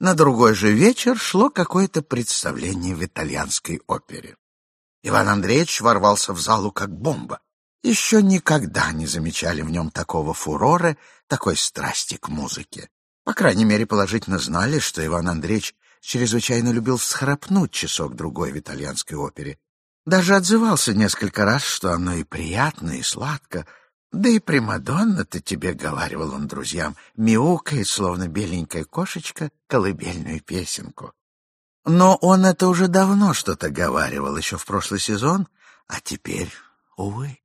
На другой же вечер шло какое-то представление в итальянской опере. Иван Андреевич ворвался в залу как бомба. Еще никогда не замечали в нем такого фурора, такой страсти к музыке. По крайней мере, положительно знали, что Иван Андреевич чрезвычайно любил всхрапнуть часок-другой в итальянской опере. Даже отзывался несколько раз, что оно и приятно, и сладко. Да и Примадонна-то тебе, — говаривал он друзьям, — мяукает, словно беленькая кошечка, колыбельную песенку. Но он это уже давно что-то говаривал, еще в прошлый сезон, а теперь, увы,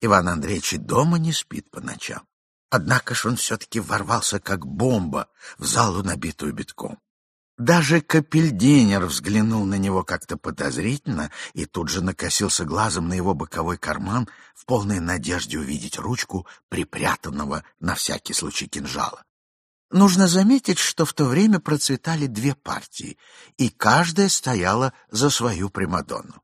Иван Андреевич и дома не спит по ночам. Однако ж он все-таки ворвался, как бомба, в залу, набитую битком. Даже Капельдинер взглянул на него как-то подозрительно и тут же накосился глазом на его боковой карман в полной надежде увидеть ручку, припрятанного на всякий случай кинжала. Нужно заметить, что в то время процветали две партии, и каждая стояла за свою Примадонну.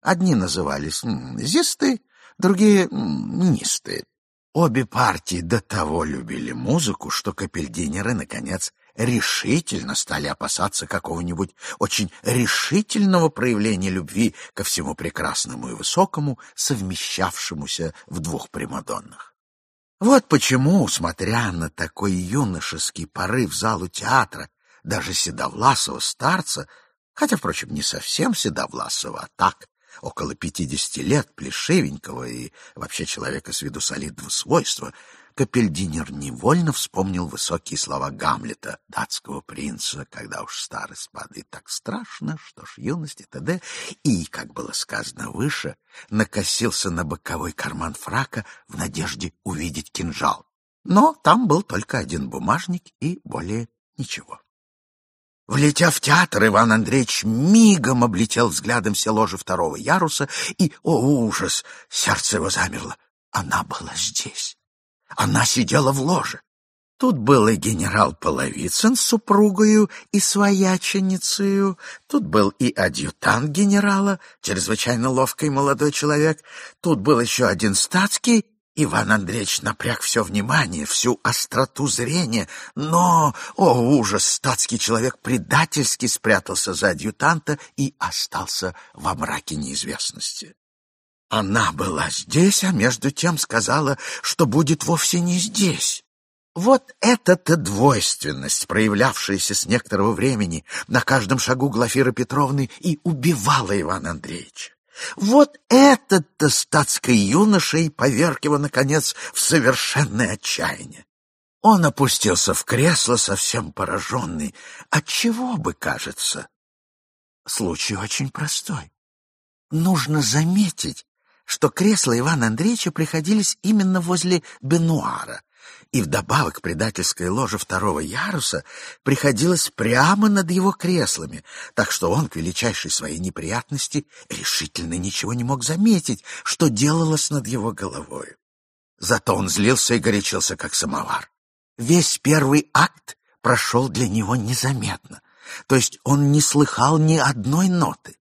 Одни назывались «зисты», другие — «нисты». Обе партии до того любили музыку, что капельдинеры, наконец, решительно стали опасаться какого-нибудь очень решительного проявления любви ко всему прекрасному и высокому, совмещавшемуся в двух Примадоннах. Вот почему, смотря на такой юношеский порыв залу театра, даже седовласого старца, хотя, впрочем, не совсем седовласого, а так, около пятидесяти лет, плешивенького и вообще человека с виду солидного свойства, Капельдинер невольно вспомнил высокие слова Гамлета, датского принца, когда уж старость падает так страшно, что ж юность и т.д. И, как было сказано выше, накосился на боковой карман фрака в надежде увидеть кинжал. Но там был только один бумажник и более ничего. Влетев в театр, Иван Андреевич мигом облетел взглядом все ложи второго яруса, и, о ужас, сердце его замерло. Она была здесь. Она сидела в ложе. Тут был и генерал Половицын с супругою и свояченицею, тут был и адъютант генерала, чрезвычайно ловкий молодой человек, тут был еще один статский, Иван Андреевич напряг все внимание, всю остроту зрения, но, о ужас, статский человек предательски спрятался за адъютанта и остался во мраке неизвестности. Она была здесь, а между тем сказала, что будет вовсе не здесь. Вот эта-то двойственность, проявлявшаяся с некоторого времени на каждом шагу Глафиры Петровны, и убивала Ивана Андреевича. Вот этот-то статский юноша и поверг его, наконец, в совершенное отчаяние. Он опустился в кресло, совсем пораженный. Отчего бы, кажется? Случай очень простой. Нужно заметить, что кресла Ивана Андреевича приходились именно возле бенуара, и вдобавок предательская ложа второго яруса приходилась прямо над его креслами, так что он, к величайшей своей неприятности, решительно ничего не мог заметить, что делалось над его головой. Зато он злился и горячился, как самовар. Весь первый акт прошел для него незаметно, то есть он не слыхал ни одной ноты.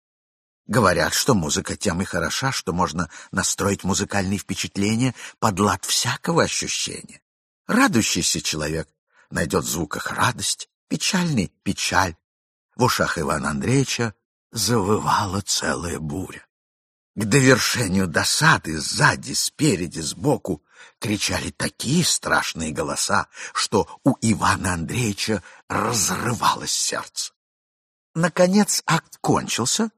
Говорят, что музыка тем и хороша, что можно настроить музыкальные впечатления под лад всякого ощущения. Радующийся человек найдет в звуках радость, печальный — печаль. В ушах Ивана Андреевича завывала целая буря. К довершению досады сзади, спереди, сбоку кричали такие страшные голоса, что у Ивана Андреевича разрывалось сердце. Наконец акт кончился,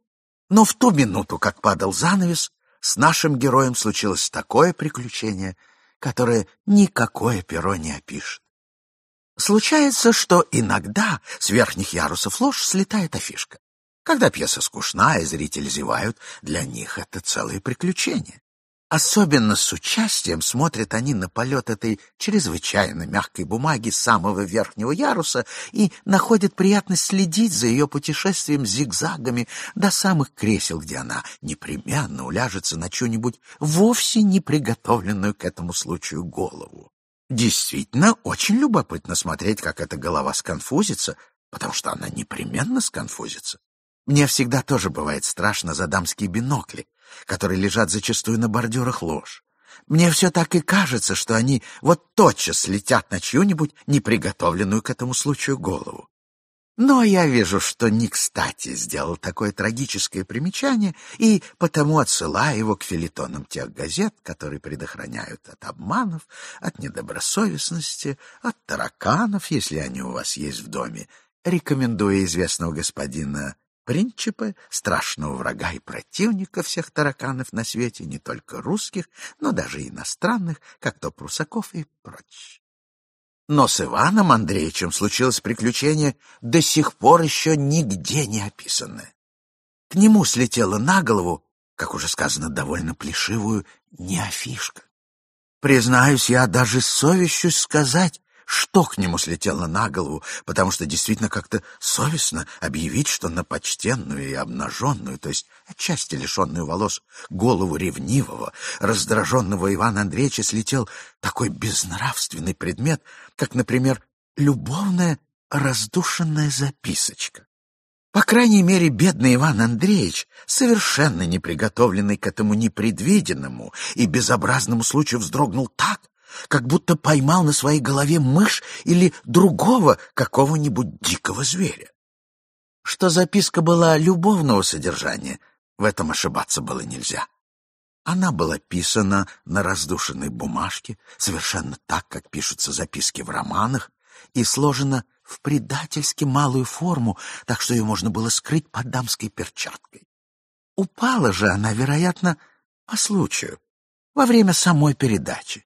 но в ту минуту, как падал занавес, с нашим героем случилось такое приключение, которое никакое перо не опишет. Случается, что иногда с верхних ярусов лож слетает афишка. Когда пьеса скучна и зрители зевают, для них это целое приключение. Особенно с участием смотрят они на полет этой чрезвычайно мягкой бумаги самого верхнего яруса и находят приятность следить за ее путешествием зигзагами до самых кресел, где она непременно уляжется на чью-нибудь вовсе не приготовленную к этому случаю голову. Действительно, очень любопытно смотреть, как эта голова сконфузится, потому что она непременно сконфузится. Мне всегда тоже бывает страшно за дамские бинокли, которые лежат зачастую на бордюрах лож. Мне все так и кажется, что они вот тотчас летят на чью-нибудь неприготовленную к этому случаю голову. Но я вижу, что не кстати сделал такое трагическое примечание, и потому отсылаю его к филитонам тех газет, которые предохраняют от обманов, от недобросовестности, от тараканов, если они у вас есть в доме, рекомендуя известного господина Принчипа, страшного врага и противника всех тараканов на свете, не только русских, но даже иностранных, как то Прусаков и прочь. Но с Иваном Андреевичем случилось приключение, до сих пор еще нигде не описанное. К нему слетела на голову, как уже сказано, довольно плешивую неофишка. Признаюсь, я даже совещусь сказать, что к нему слетело на голову, потому что действительно как-то совестно объявить, что на почтенную и обнаженную, то есть отчасти лишенную волос, голову ревнивого, раздраженного Ивана Андреевича слетел такой безнравственный предмет, как, например, любовная раздушенная записочка. По крайней мере, бедный Иван Андреевич, совершенно неприготовленный к этому непредвиденному и безобразному случаю, вздрогнул так, как будто поймал на своей голове мышь или другого какого-нибудь дикого зверя. Что записка была любовного содержания, в этом ошибаться было нельзя. Она была писана на раздушенной бумажке, совершенно так, как пишутся записки в романах, и сложена в предательски малую форму, так что ее можно было скрыть под дамской перчаткой. Упала же она, вероятно, по случаю, во время самой передачи.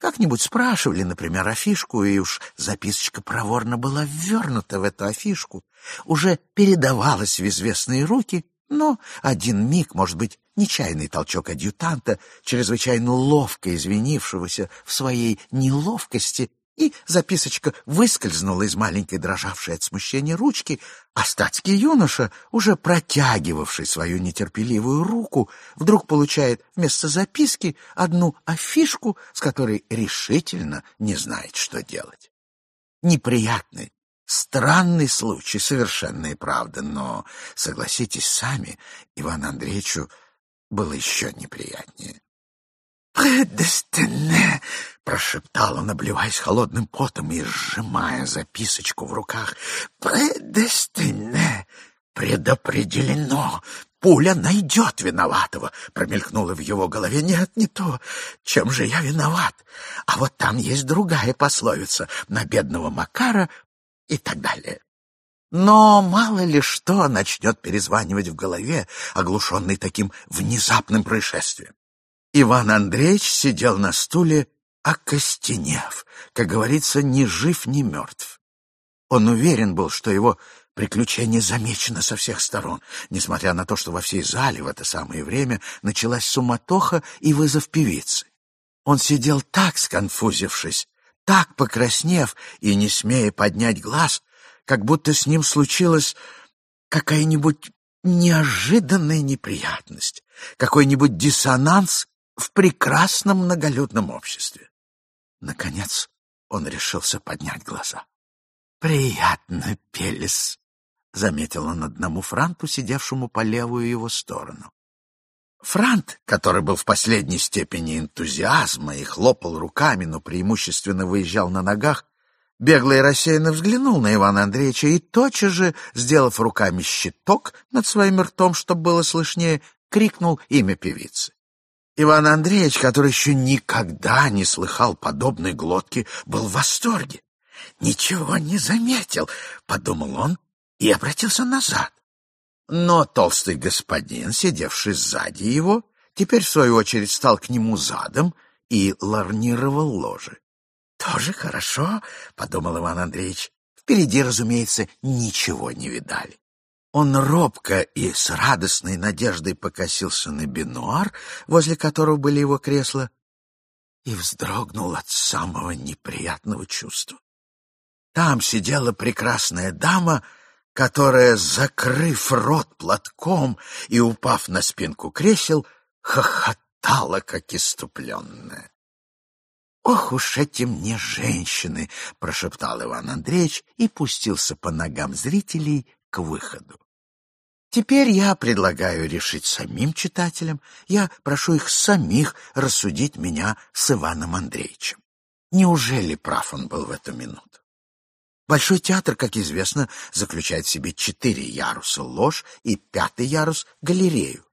Как-нибудь спрашивали, например, афишку, и уж записочка проворно была ввернута в эту афишку, уже передавалась в известные руки, но один миг, может быть, нечаянный толчок адъютанта, чрезвычайно ловко извинившегося в своей неловкости, и записочка выскользнула из маленькой дрожавшей от смущения ручки, а статский юноша, уже протягивавший свою нетерпеливую руку, вдруг получает вместо записки одну афишку, с которой решительно не знает, что делать. Неприятный, странный случай, совершенная правда, но, согласитесь сами, Ивану Андреевичу было еще неприятнее. «Предестене!» — прошептал он, обливаясь холодным потом и сжимая записочку в руках. «Предестене! Предопределено! Пуля найдет виноватого!» — промелькнуло в его голове. «Нет, не то. Чем же я виноват? А вот там есть другая пословица на бедного Макара и так далее». Но мало ли что начнет перезванивать в голове, оглушенный таким внезапным происшествием. Иван Андреевич сидел на стуле, окостенев, как говорится, ни жив, ни мертв. Он уверен был, что его приключение замечено со всех сторон, несмотря на то, что во всей зале в это самое время началась суматоха и вызов певицы. Он сидел так сконфузившись, так покраснев и не смея поднять глаз, как будто с ним случилась какая-нибудь неожиданная неприятность, какой-нибудь диссонанс в прекрасном многолюдном обществе. Наконец он решился поднять глаза. «Приятно, Пелес», — заметил он одному франту, сидевшему по левую его сторону. Франт, который был в последней степени энтузиазма и хлопал руками, но преимущественно выезжал на ногах, бегло и рассеянно взглянул на Ивана Андреевича и, тотчас же, сделав руками щиток над своим ртом, чтобы было слышнее, крикнул имя певицы. Иван Андреевич, который еще никогда не слыхал подобной глотки, был в восторге. «Ничего не заметил», — подумал он и обратился назад. Но толстый господин, сидевший сзади его, теперь, в свою очередь, стал к нему задом и ларнировал ложе. «Тоже хорошо», — подумал Иван Андреевич. Впереди, разумеется, ничего не видали. Он робко и с радостной надеждой покосился на бинуар, возле которого были его кресла, и вздрогнул от самого неприятного чувства. Там сидела прекрасная дама, которая, закрыв рот платком и упав на спинку кресел, хохотала, как иступленная. «Ох уж эти мне женщины!» — прошептал Иван Андреевич и пустился по ногам зрителей к выходу. Теперь я предлагаю решить самим читателям, я прошу их самих рассудить меня с Иваном Андреевичем. Неужели прав он был в эту минуту? Большой театр, как известно, заключает в себе четыре яруса лож и пятый ярус — галерею.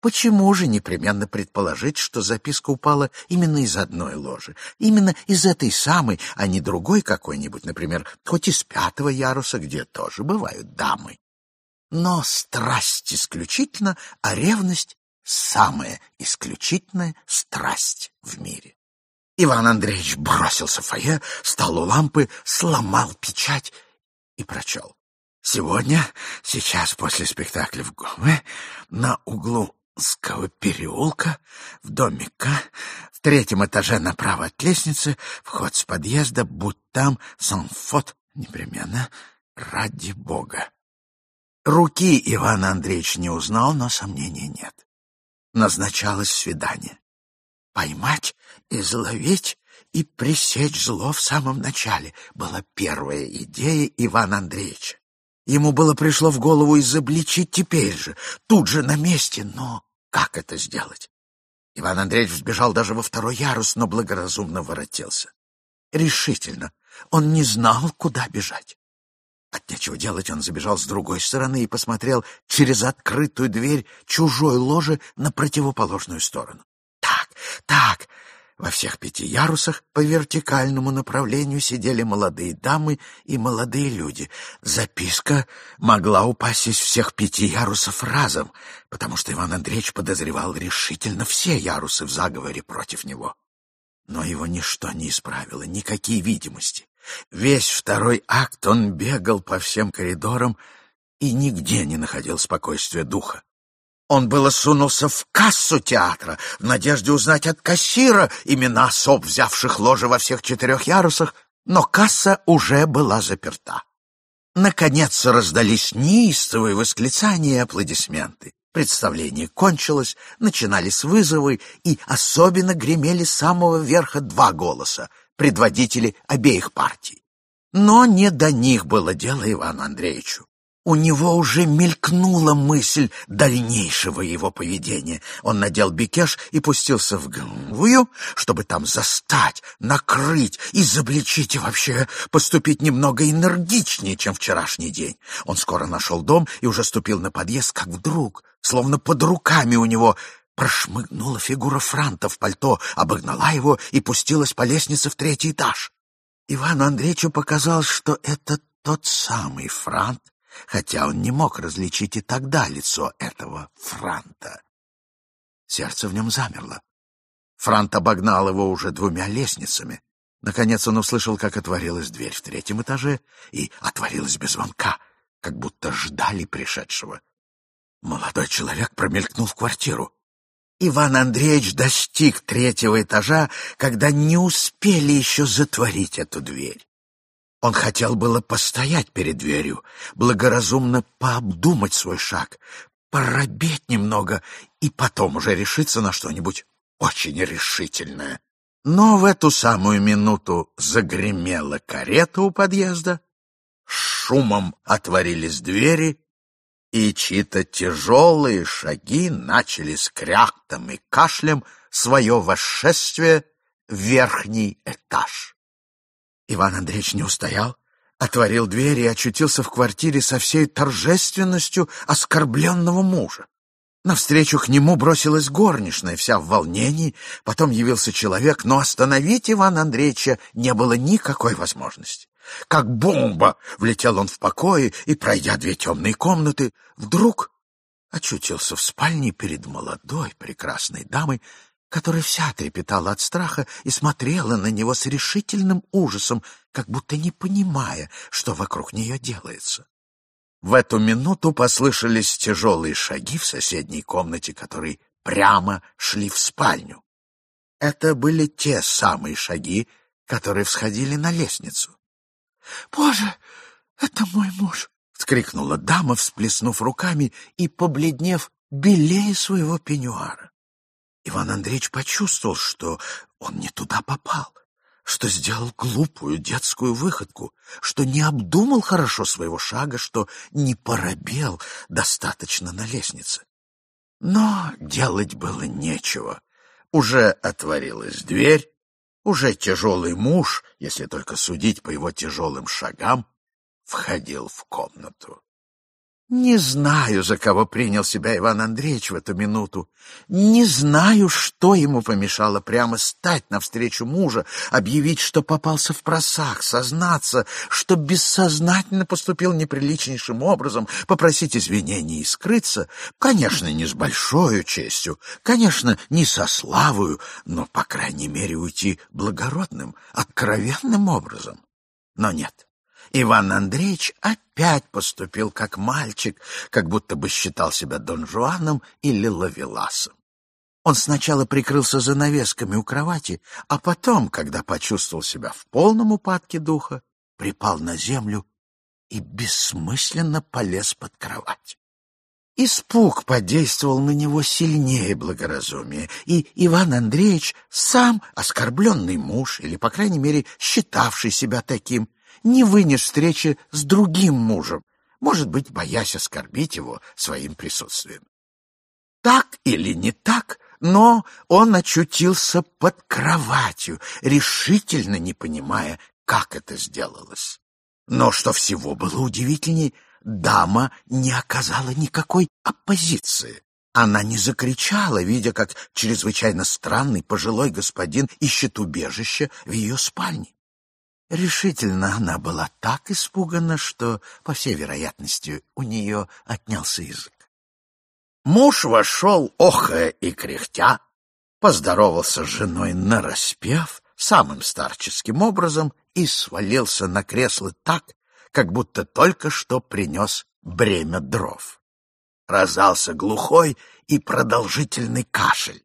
Почему же непременно предположить, что записка упала именно из одной ложи, именно из этой самой, а не другой какой-нибудь, например, хоть из пятого яруса, где тоже бывают дамы? Но страсть исключительно, а ревность — самая исключительная страсть в мире. Иван Андреевич бросился в фойе, стал у лампы, сломал печать и прочел. Сегодня, сейчас после спектакля в Гоме, на углу Узкого переулка, в доме К, в третьем этаже направо от лестницы, вход с подъезда, будь там, санфот, непременно, ради бога. Руки Иван Андреевич не узнал, но сомнений нет. Назначалось свидание. Поймать, изловить и пресечь зло в самом начале была первая идея Ивана Андреевича. Ему было пришло в голову изобличить теперь же, тут же на месте, но как это сделать? Иван Андреевич взбежал даже во второй ярус, но благоразумно воротился. Решительно. Он не знал, куда бежать. От нечего делать он забежал с другой стороны и посмотрел через открытую дверь чужой ложи на противоположную сторону. Так, так, во всех пяти ярусах по вертикальному направлению сидели молодые дамы и молодые люди. Записка могла упасть из всех пяти ярусов разом, потому что Иван Андреевич подозревал решительно все ярусы в заговоре против него. Но его ничто не исправило, никакие видимости. Весь второй акт он бегал по всем коридорам и нигде не находил спокойствия духа. Он было сунулся в кассу театра в надежде узнать от кассира имена особ, взявших ложи во всех четырех ярусах, но касса уже была заперта. Наконец раздались неистовые восклицания и аплодисменты. Представление кончилось, начинались вызовы, и особенно гремели с самого верха два голоса — предводители обеих партий. Но не до них было дело Ивану Андреевичу. У него уже мелькнула мысль дальнейшего его поведения. Он надел бикеш и пустился в Гамвую, чтобы там застать, накрыть, изобличить и вообще поступить немного энергичнее, чем вчерашний день. Он скоро нашел дом и уже ступил на подъезд, как вдруг, словно под руками у него, прошмыгнула фигура Франта в пальто, обогнала его и пустилась по лестнице в третий этаж. Ивану Андреевичу показалось, что это тот самый Франт, хотя он не мог различить и тогда лицо этого Франта. Сердце в нем замерло. Франт обогнал его уже двумя лестницами. Наконец он услышал, как отворилась дверь в третьем этаже, и отворилась без звонка, как будто ждали пришедшего. Молодой человек промелькнул в квартиру. Иван Андреевич достиг третьего этажа, когда не успели еще затворить эту дверь. Он хотел было постоять перед дверью, благоразумно пообдумать свой шаг, поробеть немного и потом уже решиться на что-нибудь очень решительное. Но в эту самую минуту загремела карета у подъезда, шумом отворились двери, и чьи-то тяжелые шаги начали с кряхтом и кашлем свое восшествие в верхний этаж. Иван Андреевич не устоял, отворил дверь и очутился в квартире со всей торжественностью оскорбленного мужа. Навстречу к нему бросилась горничная, вся в волнении, потом явился человек, но остановить Ивана Андреевича не было никакой возможности. Как бомба влетел он в покое и, пройдя две темные комнаты, вдруг очутился в спальне перед молодой прекрасной дамой, которая вся трепетала от страха и смотрела на него с решительным ужасом, как будто не понимая, что вокруг нее делается. В эту минуту послышались тяжелые шаги в соседней комнате, которые прямо шли в спальню. Это были те самые шаги, которые всходили на лестницу. — Боже, это мой муж! — вскрикнула дама, всплеснув руками и побледнев белее своего пеньюара. Иван Андреевич почувствовал, что он не туда попал, что сделал глупую детскую выходку, что не обдумал хорошо своего шага, что не поробел достаточно на лестнице. Но делать было нечего. Уже отворилась дверь, уже тяжелый муж, если только судить по его тяжелым шагам, входил в комнату. Не знаю, за кого принял себя Иван Андреевич в эту минуту. Не знаю, что ему помешало прямо стать навстречу мужа, объявить, что попался в просак, сознаться, что бессознательно поступил неприличнейшим образом, попросить извинений и скрыться. Конечно, не с большой честью, конечно, не со славою, но, по крайней мере, уйти благородным, откровенным образом. Но нет. Иван Андреевич опять поступил как мальчик, как будто бы считал себя Дон Жуаном или Лавеласом. Он сначала прикрылся занавесками у кровати, а потом, когда почувствовал себя в полном упадке духа, припал на землю и бессмысленно полез под кровать. Испуг подействовал на него сильнее благоразумия, и Иван Андреевич, сам оскорбленный муж, или, по крайней мере, считавший себя таким, не вынес встречи с другим мужем, может быть, боясь оскорбить его своим присутствием. Так или не так, но он очутился под кроватью, решительно не понимая, как это сделалось. Но что всего было удивительней, дама не оказала никакой оппозиции. Она не закричала, видя, как чрезвычайно странный пожилой господин ищет убежище в ее спальне. Решительно она была так испугана, что, по всей вероятности, у нее отнялся язык. Муж вошел, охая и кряхтя, поздоровался с женой нараспев, самым старческим образом, и свалился на кресло так, как будто только что принес бремя дров. Раздался глухой и продолжительный кашель.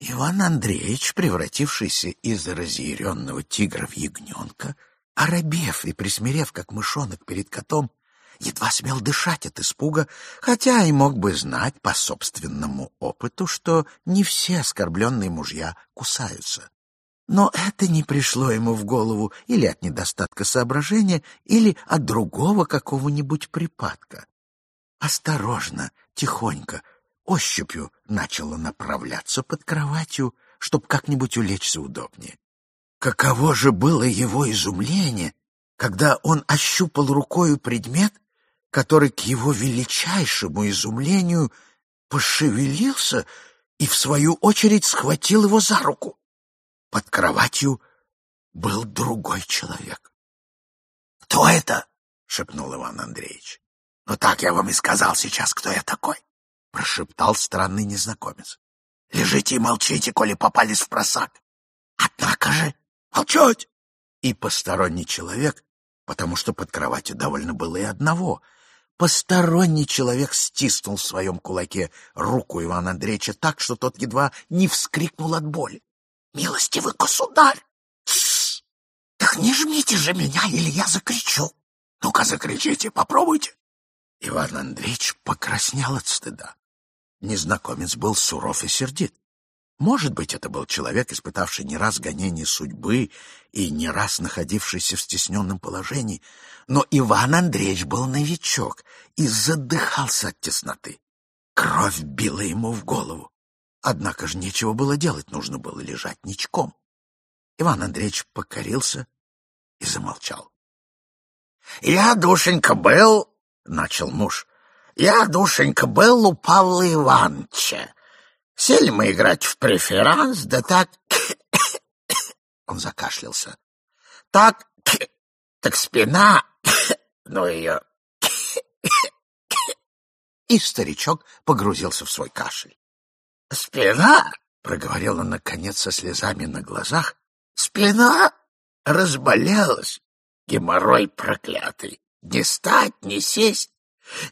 Иван Андреевич, превратившийся из разъяренного тигра в ягненка, оробев и присмирев, как мышонок перед котом, едва смел дышать от испуга, хотя и мог бы знать по собственному опыту, что не все оскорбленные мужья кусаются. Но это не пришло ему в голову или от недостатка соображения, или от другого какого-нибудь припадка. Осторожно, тихонько, ощупью начало направляться под кроватью, чтобы как-нибудь улечься удобнее. Каково же было его изумление, когда он ощупал рукою предмет, который к его величайшему изумлению пошевелился и, в свою очередь, схватил его за руку. Под кроватью был другой человек. — Кто это? — шепнул Иван Андреевич. — Ну так я вам и сказал сейчас, кто я такой. — прошептал странный незнакомец. — Лежите и молчите, коли попались в просак. — Однако же молчать! И посторонний человек, потому что под кроватью довольно было и одного, посторонний человек стиснул в своем кулаке руку Ивана Андреевича так, что тот едва не вскрикнул от боли. — Милостивый государь! Так не жмите же меня, или я закричу. Ну-ка закричите, попробуйте. Иван Андреевич покраснел от стыда. Незнакомец был суров и сердит. Может быть, это был человек, испытавший не раз гонение судьбы и не раз находившийся в стесненном положении, но Иван Андреевич был новичок и задыхался от тесноты. Кровь била ему в голову. Однако же нечего было делать, нужно было лежать ничком. Иван Андреевич покорился и замолчал. — Я, душенька, был, — начал муж, я, душенька, был у Павла Ивановича. Сели мы играть в преферанс, да так... Он закашлялся. Так... Так спина... Ну ее... И старичок погрузился в свой кашель. «Спина?» — проговорил он, наконец, со слезами на глазах. «Спина разболелась. Геморрой проклятый. Не стать, не сесть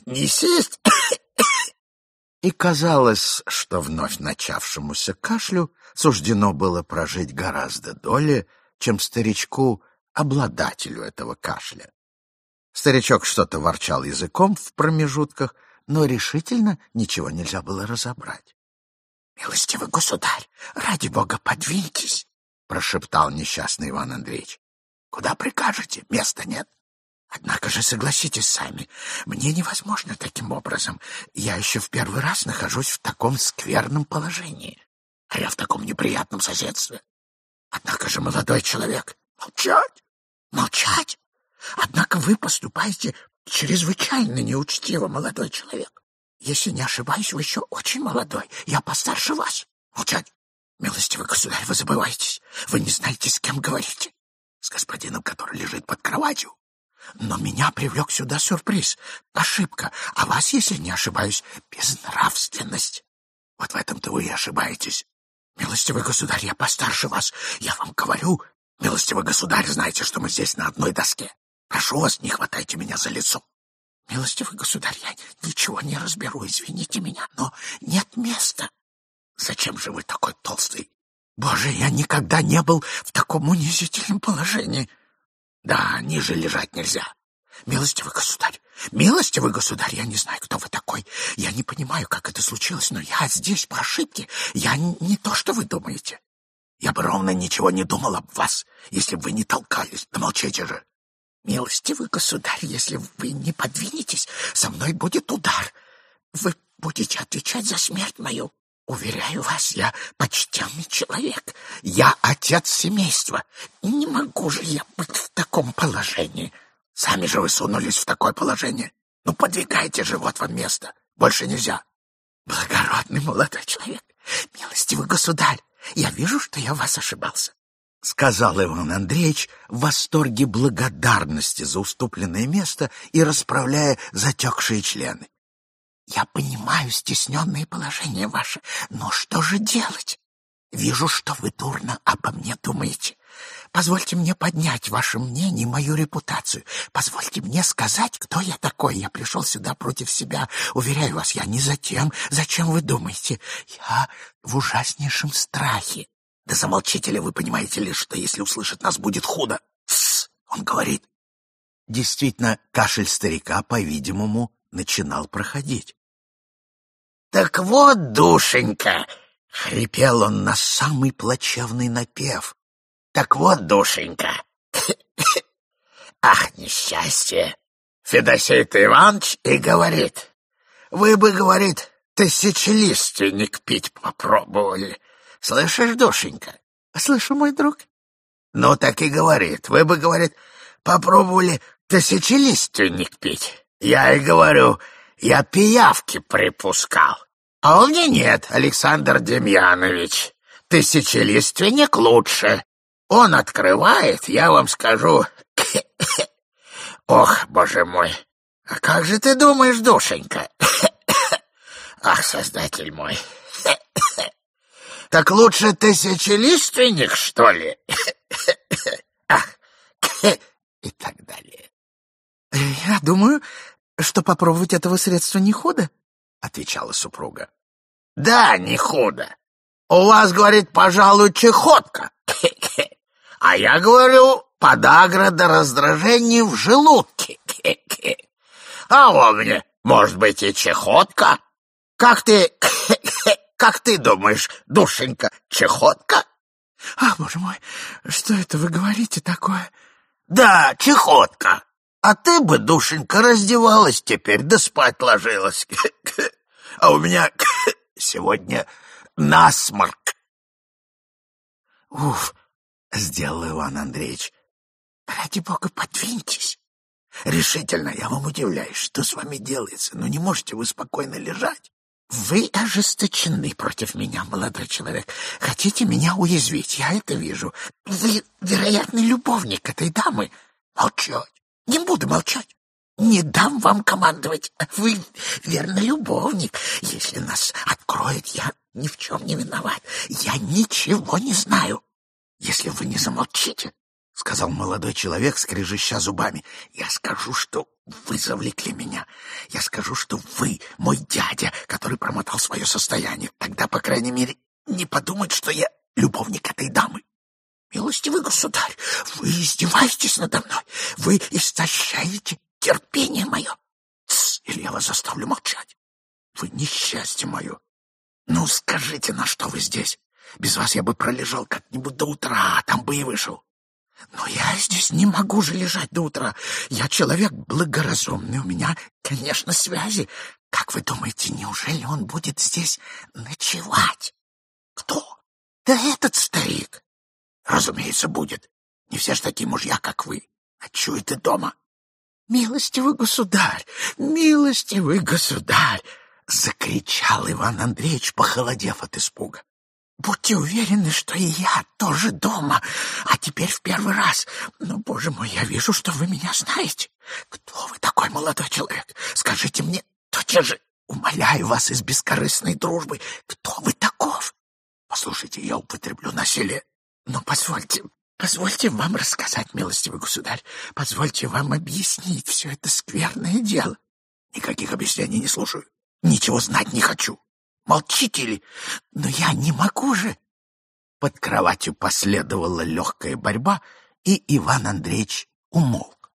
не сесть. И казалось, что вновь начавшемуся кашлю суждено было прожить гораздо долее, чем старичку, обладателю этого кашля. Старичок что-то ворчал языком в промежутках, но решительно ничего нельзя было разобрать. — Милостивый государь, ради бога, подвиньтесь! — прошептал несчастный Иван Андреевич. — Куда прикажете? Места нет. Однако же согласитесь сами, мне невозможно таким образом. Я еще в первый раз нахожусь в таком скверном положении, а я в таком неприятном соседстве. Однако же, молодой человек, молчать, молчать. Однако вы поступаете чрезвычайно неучтиво, молодой человек. Если не ошибаюсь, вы еще очень молодой. Я постарше вас. Молчать. Милостивый государь, вы забываетесь. Вы не знаете, с кем говорите. С господином, который лежит под кроватью. Но меня привлек сюда сюрприз, ошибка, а вас, если не ошибаюсь, безнравственность. Вот в этом-то вы и ошибаетесь. Милостивый государь, я постарше вас. Я вам говорю, милостивый государь, знаете, что мы здесь на одной доске. Прошу вас, не хватайте меня за лицо. Милостивый государь, я ничего не разберу, извините меня, но нет места. Зачем же вы такой толстый? Боже, я никогда не был в таком унизительном положении. Да, ниже лежать нельзя. Милостивый государь, милостивый государь, я не знаю, кто вы такой. Я не понимаю, как это случилось, но я здесь по ошибке. Я не то, что вы думаете. Я бы ровно ничего не думал об вас, если бы вы не толкались. Да молчите же. Милостивый государь, если вы не подвинетесь, со мной будет удар. Вы будете отвечать за смерть мою. Уверяю вас, я почтенный человек. Я отец семейства. Не могу же я быть в таком положении. Сами же вы сунулись в такое положение. Ну, подвигайте же, вот вам место. Больше нельзя. Благородный молодой человек, милостивый государь, я вижу, что я вас ошибался. — сказал Иван Андреевич в восторге благодарности за уступленное место и расправляя затекшие члены. «Я понимаю стесненное положение ваше, но что же делать? Вижу, что вы дурно обо мне думаете. Позвольте мне поднять ваше мнение мою репутацию. Позвольте мне сказать, кто я такой. Я пришел сюда против себя. Уверяю вас, я не за тем, зачем вы думаете. Я в ужаснейшем страхе. Да замолчите ли вы, понимаете ли, что если услышать нас, будет худо? Тссс, он говорит. Действительно, кашель старика, по-видимому, начинал проходить. «Так вот, душенька!» — хрипел он на самый плачевный напев. «Так вот, душенька!» «Ах, несчастье!» Федосей-то Иванович и говорит. «Вы бы, — говорит, — тысячелиственник пить попробовали. Слышишь, душенька? Слышу, мой друг. Ну, так и говорит. Вы бы, говорит, попробовали тысячелиственник пить. Я и говорю, я пиявки припускал. А у меня нет, Александр Демьянович. Тысячелиственник лучше. Он открывает, я вам скажу... Ох, боже мой, а как же ты думаешь, душенька? Ах, создатель мой, так лучше тысячелиственник, что ли? И так далее. Я думаю, что попробовать этого средства не худо, отвечала супруга. Да, не худо. У вас, говорит, пожалуй, чехотка. А я говорю, подагра до раздражения в желудке. А у меня, может быть, и чехотка. Как ты как ты думаешь, душенька, чехотка? Ах, боже мой, что это вы говорите такое? Да, чехотка. А ты бы, душенька, раздевалась теперь, да спать ложилась. А у меня сегодня насморк. Уф, сделал Иван Андреевич. Ради бога, подвиньтесь. Решительно, я вам удивляюсь, что с вами делается, но не можете вы спокойно лежать. Вы ожесточены против меня, молодой человек. Хотите меня уязвить, я это вижу. Вы, вероятный любовник этой дамы. Молчать. Не буду молчать. Не дам вам командовать. Вы, верно, любовник. Если нас откроют, я ни в чем не виноват. Я ничего не знаю. Если вы не замолчите, — сказал молодой человек, скрежеща зубами. — Я скажу, что вы завлекли меня. Я скажу, что вы мой дядя, который промотал свое состояние. Тогда, по крайней мере, не подумать, что я любовник этой дамы. Милостивый государь, вы издеваетесь надо мной. Вы истощаете терпение мое. Тс, или я вас заставлю молчать. Вы несчастье мое. Ну, скажите, на что вы здесь? Без вас я бы пролежал как-нибудь до утра, а там бы и вышел. Но я здесь не могу же лежать до утра. Я человек благоразумный, у меня, конечно, связи. Как вы думаете, неужели он будет здесь ночевать? Кто? Да этот старик. Разумеется, будет. Не все ж такие мужья, как вы. А чего ты дома? Милостивый государь, милостивый государь! Закричал Иван Андреевич, похолодев от испуга. Будьте уверены, что и я тоже дома, а теперь в первый раз. Но, боже мой, я вижу, что вы меня знаете. Кто вы такой молодой человек? Скажите мне тотчас же, умоляю вас из бескорыстной дружбы, кто вы таков? Послушайте, я употреблю насилие, но позвольте, позвольте вам рассказать, милостивый государь, позвольте вам объяснить все это скверное дело. Никаких объяснений не слушаю, ничего знать не хочу. Молчите ли? Но я не могу же. Под кроватью последовала легкая борьба, и Иван Андреевич умолк.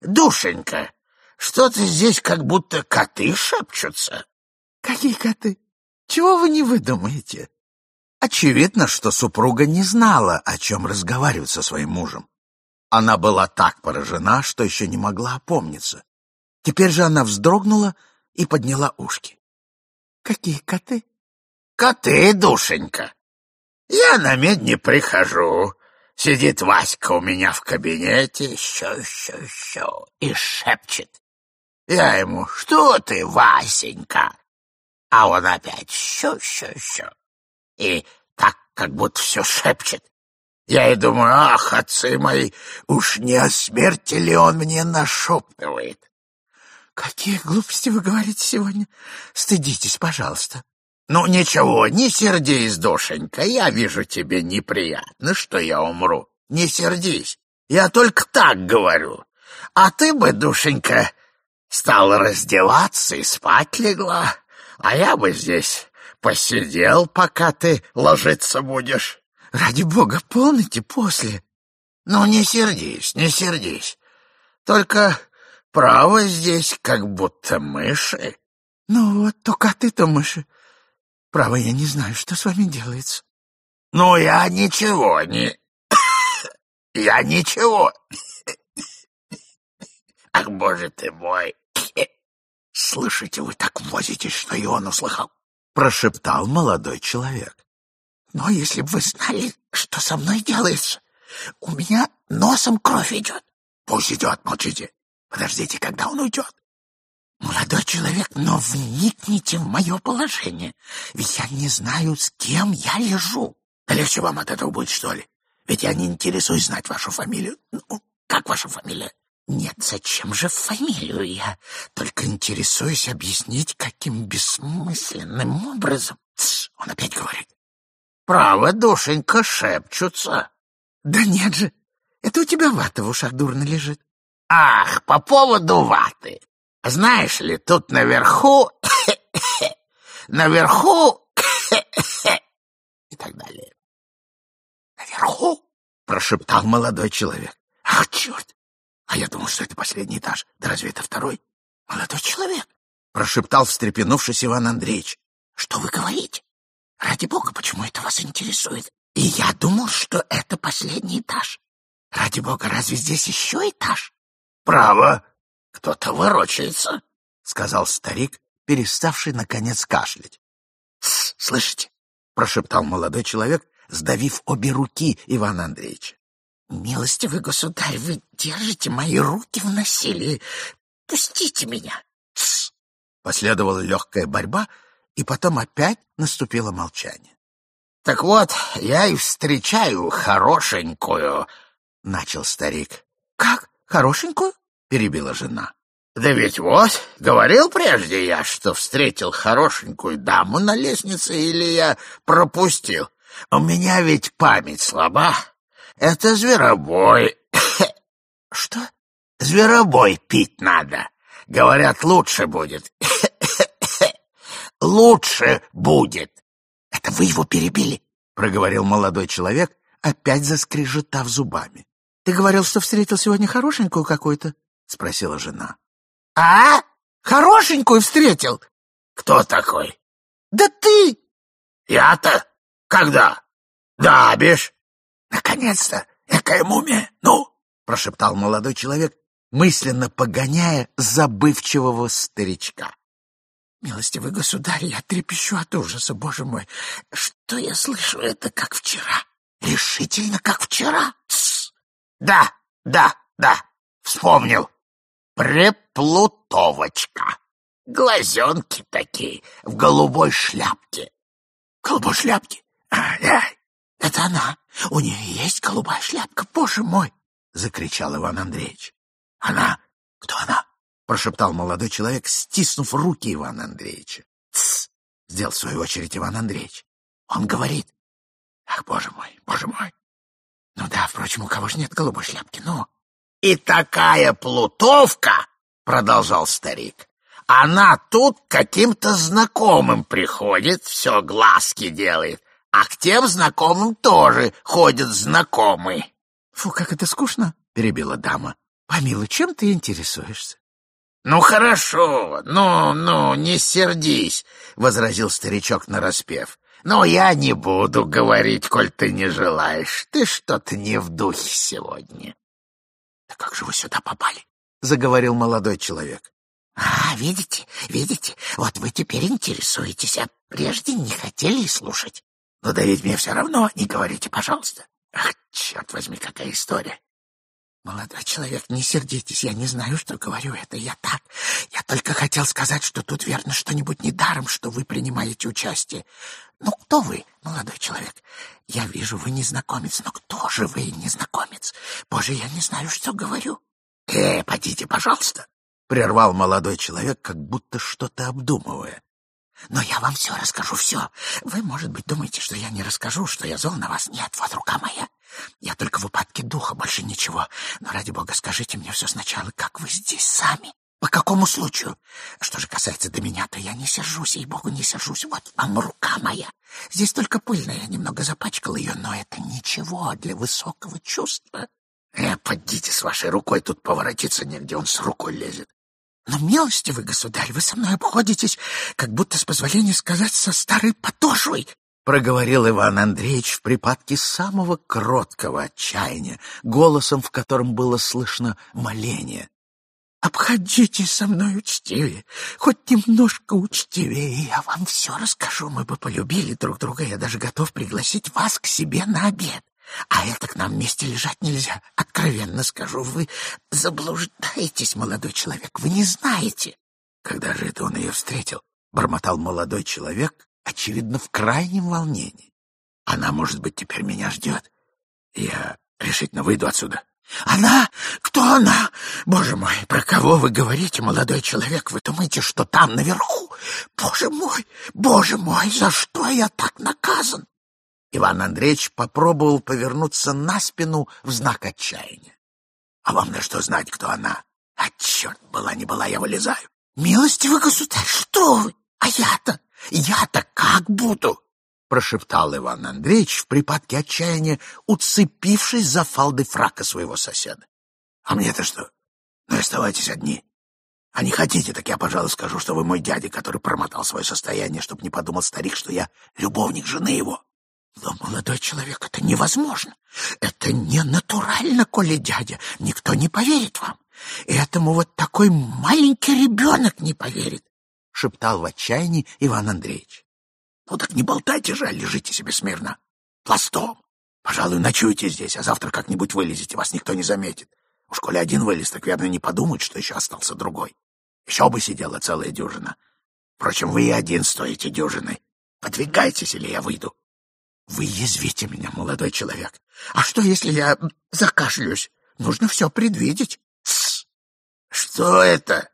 Душенька, что-то здесь как будто коты шепчутся. Какие коты? Чего вы не выдумаете? Очевидно, что супруга не знала, о чем разговаривать со своим мужем. Она была так поражена, что еще не могла опомниться. Теперь же она вздрогнула и подняла ушки. Какие коты? Коты, душенька. Я на медне прихожу. Сидит Васька у меня в кабинете, щу-щу-щу, и шепчет. Я ему, что ты, Васенька? А он опять щу-щу-щу. И так, как будто все шепчет. Я и думаю, ах, отцы мои, уж не о смерти ли он мне нашептывает? Какие глупости вы говорите сегодня? Стыдитесь, пожалуйста. Ну, ничего, не сердись, душенька. Я вижу тебе неприятно, что я умру. Не сердись. Я только так говорю. А ты бы, душенька, стала раздеваться и спать легла, а я бы здесь посидел, пока ты ложиться будешь. Ради бога, полните после. Ну, не сердись, не сердись. Только Право здесь как будто мыши. Ну вот, то коты, то мыши. Право, я не знаю, что с вами делается. Ну, я ничего не... Я ничего. Ах, боже ты мой. Слышите, вы так возитесь, что и он услыхал. Прошептал молодой человек. Но если бы вы знали, что со мной делается, у меня носом кровь идет. Пусть идет, молчите. Подождите, когда он уйдет. Молодой человек, но вникните в мое положение, ведь я не знаю, с кем я лежу. легче вам от этого будет, что ли? Ведь я не интересуюсь знать вашу фамилию. Ну, как ваша фамилия? Нет, зачем же фамилию? Я только интересуюсь объяснить, каким бессмысленным образом. Тс, он опять говорит. Право, душенька, шепчутся. Да нет же, это у тебя вата в ушах дурно лежит. Ах, по поводу ваты. Знаешь ли, тут наверху... наверху... и так далее. Наверху? Прошептал молодой человек. Ах, черт! А я думал, что это последний этаж. Да разве это второй? Молодой человек! Прошептал, встрепенувшись Иван Андреевич. Что вы говорите? Ради бога, почему это вас интересует? И я думал, что это последний этаж. Ради бога, разве здесь еще этаж? Право, кто-то ворочается, — сказал старик, переставший, наконец, кашлять. — Слышите? — прошептал молодой человек, сдавив обе руки Ивана Андреевича. — Милостивый государь, вы держите мои руки в насилии. Пустите меня. Тс! Последовала легкая борьба, и потом опять наступило молчание. — Так вот, я и встречаю хорошенькую, — начал старик. — Как? Хорошенькую? — перебила жена. «Да ведь вот, говорил прежде я, что встретил хорошенькую даму на лестнице, или я пропустил. У меня ведь память слаба. Это зверобой». «Что?» «Зверобой пить надо. Говорят, лучше будет». «Лучше будет». «Это вы его перебили?» — проговорил молодой человек, опять заскрежетав зубами. «Ты говорил, что встретил сегодня хорошенькую какую-то?» — спросила жена. — А? Хорошенькую встретил? — Кто такой? — Да ты! — Я-то? Когда? — Да, бишь. — Наконец-то! Экая мумия! Ну! — прошептал молодой человек, мысленно погоняя забывчивого старичка. «Милостивый государь, я трепещу от ужаса, боже мой! Что я слышу, это как вчера!» решительно как вчера. Тс. Да, да, да, вспомнил. Преплутовочка. Глазенки такие, в голубой шляпке. Голубой шляпке? А, да, это она. У нее есть голубая шляпка, боже мой! Закричал Иван Андреевич. Она? Кто она? Прошептал молодой человек, стиснув руки Ивана Андреевича. Тссс! Сделал в свою очередь Иван Андреевич. Он говорит. Ах, боже мой, боже мой. Ну да, впрочем, у кого же нет голубой шляпки, ну. И такая плутовка, продолжал старик, она тут каким-то знакомым приходит, все глазки делает, а к тем знакомым тоже ходят знакомые. — Фу, как это скучно, — перебила дама. — Помилуй, чем ты интересуешься? — Ну, хорошо, ну, ну, не сердись, — возразил старичок нараспев. — Но я не буду говорить, коль ты не желаешь. Ты что-то не в духе сегодня. — Да как же вы сюда попали? — заговорил молодой человек. А, видите, видите, вот вы теперь интересуетесь, а прежде не хотели слушать. Ну да ведь мне все равно, не говорите, пожалуйста. Ах, черт возьми, какая история. Молодой человек, не сердитесь, я не знаю, что говорю это. Я так. Я только хотел сказать, что тут верно что-нибудь недаром, что вы принимаете участие. Ну, кто вы, молодой человек? Я вижу, вы незнакомец, но кто же вы, незнакомец? Боже, я не знаю, что говорю. Э, подите, пожалуйста. — прервал молодой человек, как будто что-то обдумывая. «Но я вам все расскажу, все. Вы, может быть, думаете, что я не расскажу, что я зол на вас. Нет, вот рука моя. Я только в упадке духа, больше ничего. Но, ради бога, скажите мне все сначала, как вы здесь сами? По какому случаю? Что же касается до меня, то я не сержусь, ей-богу, не сержусь. Вот вам рука моя. Здесь только пыльная, я немного запачкал ее, но это ничего для высокого чувства. Э, подите с вашей рукой, тут поворотиться негде, он с рукой лезет. Но, милостивый государь, вы со мной обходитесь, как будто, с позволения сказать, со старой подошвой, — проговорил Иван Андреевич в припадке самого кроткого отчаяния, голосом, в котором было слышно моление. Обходитесь со мной учтивее, хоть немножко учтивее, я вам все расскажу. Мы бы полюбили друг друга, я даже готов пригласить вас к себе на обед. А это к нам вместе лежать нельзя. Откровенно скажу, вы заблуждаетесь, молодой человек, вы не знаете. Когда же это он ее встретил? Бормотал молодой человек, очевидно, в крайнем волнении. Она, может быть, теперь меня ждет. Я решительно выйду отсюда. Она? Кто она? Боже мой, про кого вы говорите, молодой человек? Вы думаете, что там наверху? Боже мой, боже мой, за что я так наказан? Иван Андреевич попробовал повернуться на спину в знак отчаяния. — А вам на что знать, кто она? — А черт, была не была, я вылезаю. — Милостивый государь, что вы? А я-то, я-то как буду? — прошептал Иван Андреевич в припадке отчаяния, уцепившись за фалды фрака своего соседа. — А мне-то что? Ну, оставайтесь одни. А не хотите, так я, пожалуй, скажу, что вы мой дядя, который промотал свое состояние, чтобы не подумал старик, что я любовник жены его. Но, молодой человек, это невозможно. Это не натурально, коли дядя. Никто не поверит вам. Этому вот такой маленький ребенок не поверит, — шептал в отчаянии Иван Андреевич. Ну так не болтайте же, а лежите себе смирно. Пластом. Пожалуй, ночуйте здесь, а завтра как-нибудь вылезете, вас никто не заметит. Уж коли один вылез, так верно не подумают, что еще остался другой. Еще бы сидела целая дюжина. Впрочем, вы и один стоите дюжиной. Подвигайтесь, или я выйду. Вы язвите меня, молодой человек. А что, если я закашлюсь? Нужно все предвидеть. Тссс. Что это?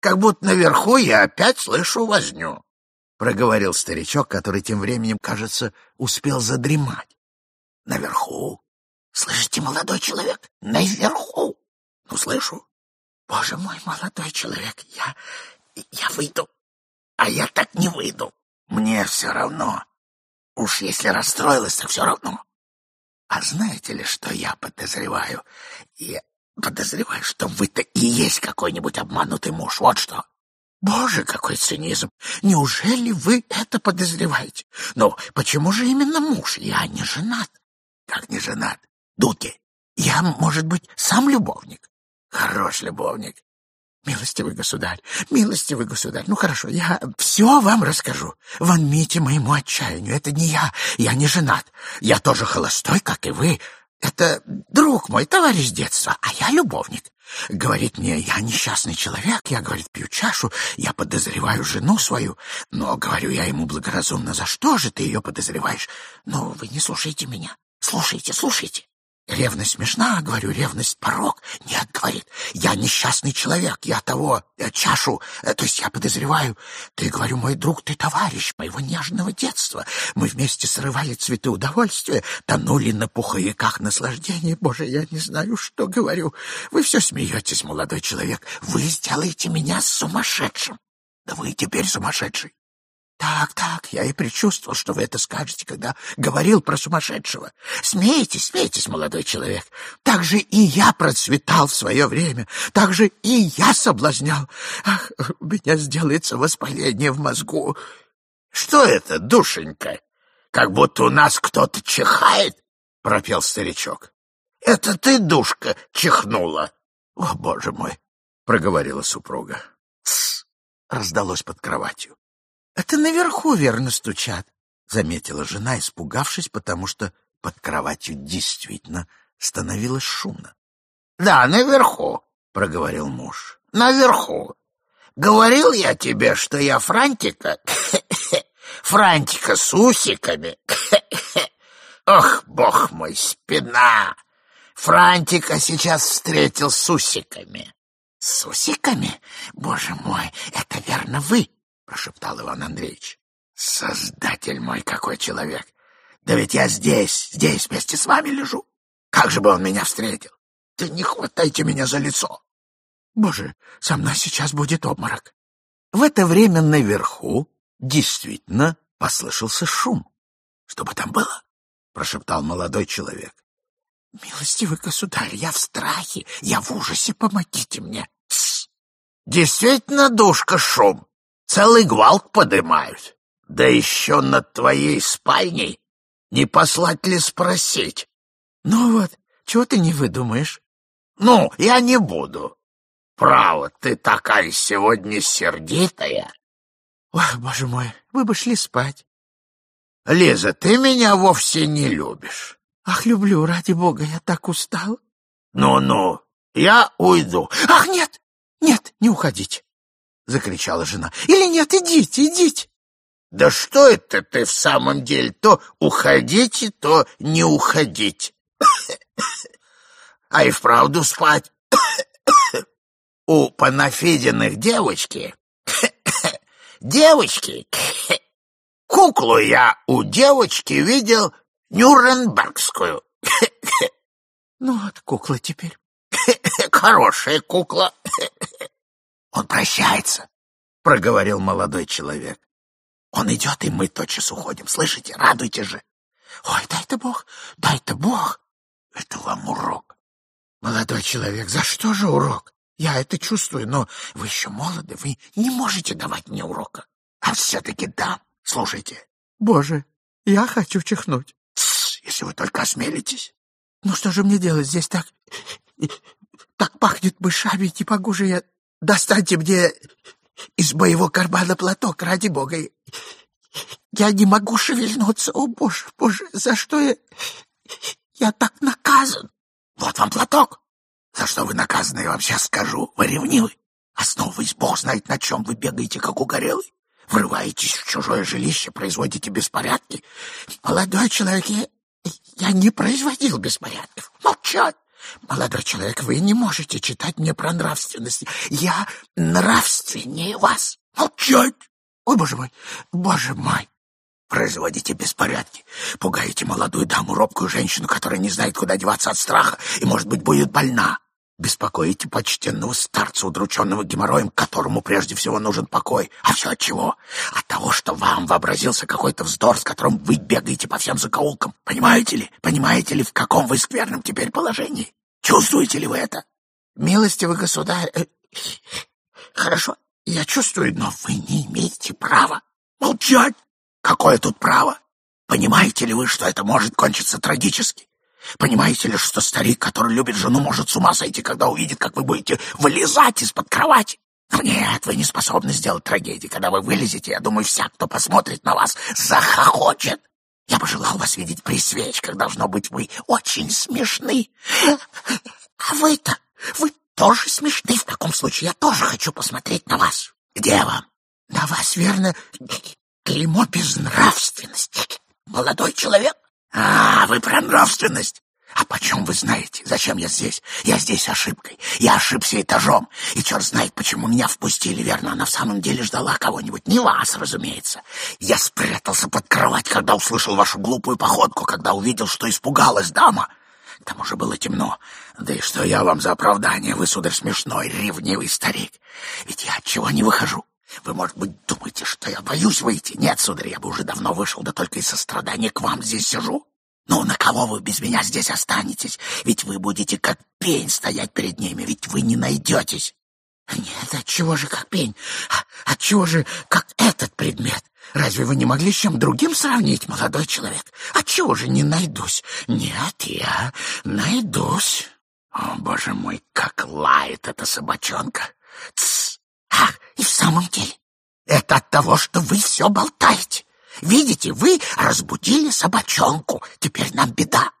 Как будто наверху я опять слышу возню, — проговорил старичок, который тем временем, кажется, успел задремать. Наверху? Слышите, молодой человек? Наверху. Ну, слышу. Боже мой, молодой человек, я... я выйду. А я так не выйду. Мне все равно. Уж если расстроилась, так все равно. А знаете ли, что я подозреваю? Я подозреваю, что вы-то и есть какой-нибудь обманутый муж. Вот что. Боже, какой цинизм! Неужели вы это подозреваете? Но почему же именно муж? Я не женат. Как не женат? Дудки, я, может быть, сам любовник? Хорош любовник. Милостивый государь, милостивый государь, ну хорошо, я все вам расскажу. Вон Мите моему отчаянию, это не я, я не женат. Я тоже холостой, как и вы. Это друг мой, товарищ детства, а я любовник. Говорит мне, я несчастный человек, я, говорит, пью чашу, я подозреваю жену свою. Но, говорю я ему благоразумно, за что же ты ее подозреваешь? Но вы не слушайте меня. Слушайте, слушайте. Ревность смешна, говорю, ревность порог. Нет, говорит, я несчастный человек, я того, э, чашу, э, то есть я подозреваю. Ты, говорю, мой друг, ты товарищ моего нежного детства. Мы вместе срывали цветы удовольствия, тонули на пуховиках наслаждения. Боже, я не знаю, что говорю. Вы все смеетесь, молодой человек. Вы сделаете меня сумасшедшим. Да вы теперь сумасшедший. Так, так, я и предчувствовал, что вы это скажете, когда говорил про сумасшедшего. Смейтесь, смейтесь, молодой человек. Так же и я процветал в свое время, так же и я соблазнял. Ах, у меня сделается воспаление в мозгу. Что это, душенька? Как будто у нас кто-то чихает, пропел старичок. Это ты, душка, чихнула. О, боже мой, проговорила супруга. Тсс, раздалось под кроватью. Это наверху верно стучат, заметила жена, испугавшись, потому что под кроватью действительно становилось шумно. Да, наверху, проговорил муж. Наверху. Говорил я тебе, что я Франтика, Франтика с усиками. Ох, бог мой, спина! Франтика сейчас встретил с усиками. С усиками? Боже мой, это верно вы, прошептал Иван Андреевич. Создатель мой, какой человек! Да ведь я здесь, здесь вместе с вами лежу. Как же бы он меня встретил? Да не хватайте меня за лицо. Боже, со мной сейчас будет обморок. В это время наверху действительно послышался шум. Что бы там было? прошептал молодой человек. Милостивый государь, я в страхе, я в ужасе, помогите мне. Действительно, душка, шум. Целый гвалт подымают. Да еще над твоей спальней не послать ли спросить? Ну вот, чего ты не выдумаешь? Ну, я не буду. Право, ты такая сегодня сердитая. Ох, боже мой, вы бы шли спать. Лиза, ты меня вовсе не любишь. Ах, люблю, ради бога, я так устал. Ну-ну, я уйду. Ах, нет, нет, не уходите. — закричала жена. «Или нет, идите, идите!» «Да что это ты в самом деле? То уходите, то не уходить. А и вправду спать. У Панафидиных девочки... Девочки... Куклу я у девочки видел Нюрнбергскую. Ну вот кукла теперь. Хорошая кукла. Он прощается, — проговорил молодой человек. Он идет, и мы тотчас уходим. Слышите, радуйте же. Ой, дай-то Бог, дай-то Бог. Это вам урок. Молодой человек, за что же урок? Я это чувствую, но вы еще молоды, вы не можете давать мне урока. А все-таки дам. Слушайте. Боже, я хочу чихнуть. Тссс, если вы только осмелитесь. Ну что же мне делать здесь так... Так пахнет мышами, не могу же я Достаньте мне из моего кармана платок, ради бога. Я не могу шевельнуться. О, боже, боже, за что я... Я так наказан. Вот вам платок. За что вы наказаны, я вам сейчас скажу. Вы ревнивы. Основываясь, бог знает, на чем вы бегаете, как угорелый. Врываетесь в чужое жилище, производите беспорядки. Молодой человек, я, я не производил беспорядков. Молчать. Молодой человек, вы не можете читать мне про нравственность. Я нравственнее вас. Молчать! Ой, боже мой, боже мой! Производите беспорядки, пугаете молодую даму, робкую женщину, которая не знает, куда деваться от страха и, может быть, будет больна. Беспокоите почтенного старца, удрученного геморроем, которому прежде всего нужен покой. А все от чего? От того, что вам вообразился какой-то вздор, с которым вы бегаете по всем закоулкам. Понимаете ли? Понимаете ли, в каком вы скверном теперь положении? Чувствуете ли вы это? Милостивый государь... Э, хорошо, я чувствую, но вы не имеете права молчать. Какое тут право? Понимаете ли вы, что это может кончиться трагически? Понимаете ли, что старик, который любит жену, может с ума сойти, когда увидит, как вы будете вылезать из-под кровати? Нет, вы не способны сделать трагедии. Когда вы вылезете, я думаю, всяк, кто посмотрит на вас, захохочет. Я бы желал вас видеть при свечках. Должно быть, вы очень смешны. А вы-то, вы тоже смешны. В таком случае я тоже хочу посмотреть на вас. Где вам? На вас, верно, клеймо безнравственности. Молодой человек? А, вы про нравственность. А почем вы знаете, зачем я здесь? Я здесь ошибкой. Я ошибся этажом. И черт знает, почему меня впустили, верно? Она в самом деле ждала кого-нибудь. Не вас, разумеется. Я спрятался под кровать, когда услышал вашу глупую походку, когда увидел, что испугалась дама. К тому же было темно. Да и что я вам за оправдание? Вы, сударь, смешной, ревнивый старик. Ведь я от чего не выхожу? Вы, может быть, думаете, что я боюсь выйти? Нет, сударь, я бы уже давно вышел, да только из сострадания к вам здесь сижу. Ну, на кого вы без меня здесь останетесь? Ведь вы будете как пень стоять перед ними, ведь вы не найдетесь. Нет, отчего же как пень? А отчего же как этот предмет? Разве вы не могли с чем другим сравнить, молодой человек? Отчего же не найдусь? Нет, я найдусь. О, боже мой, как лает эта собачонка! Тссс! Ах, и в самом деле, это от того, что вы все болтаете. Видите, вы разбудили собачонку. Теперь нам беда.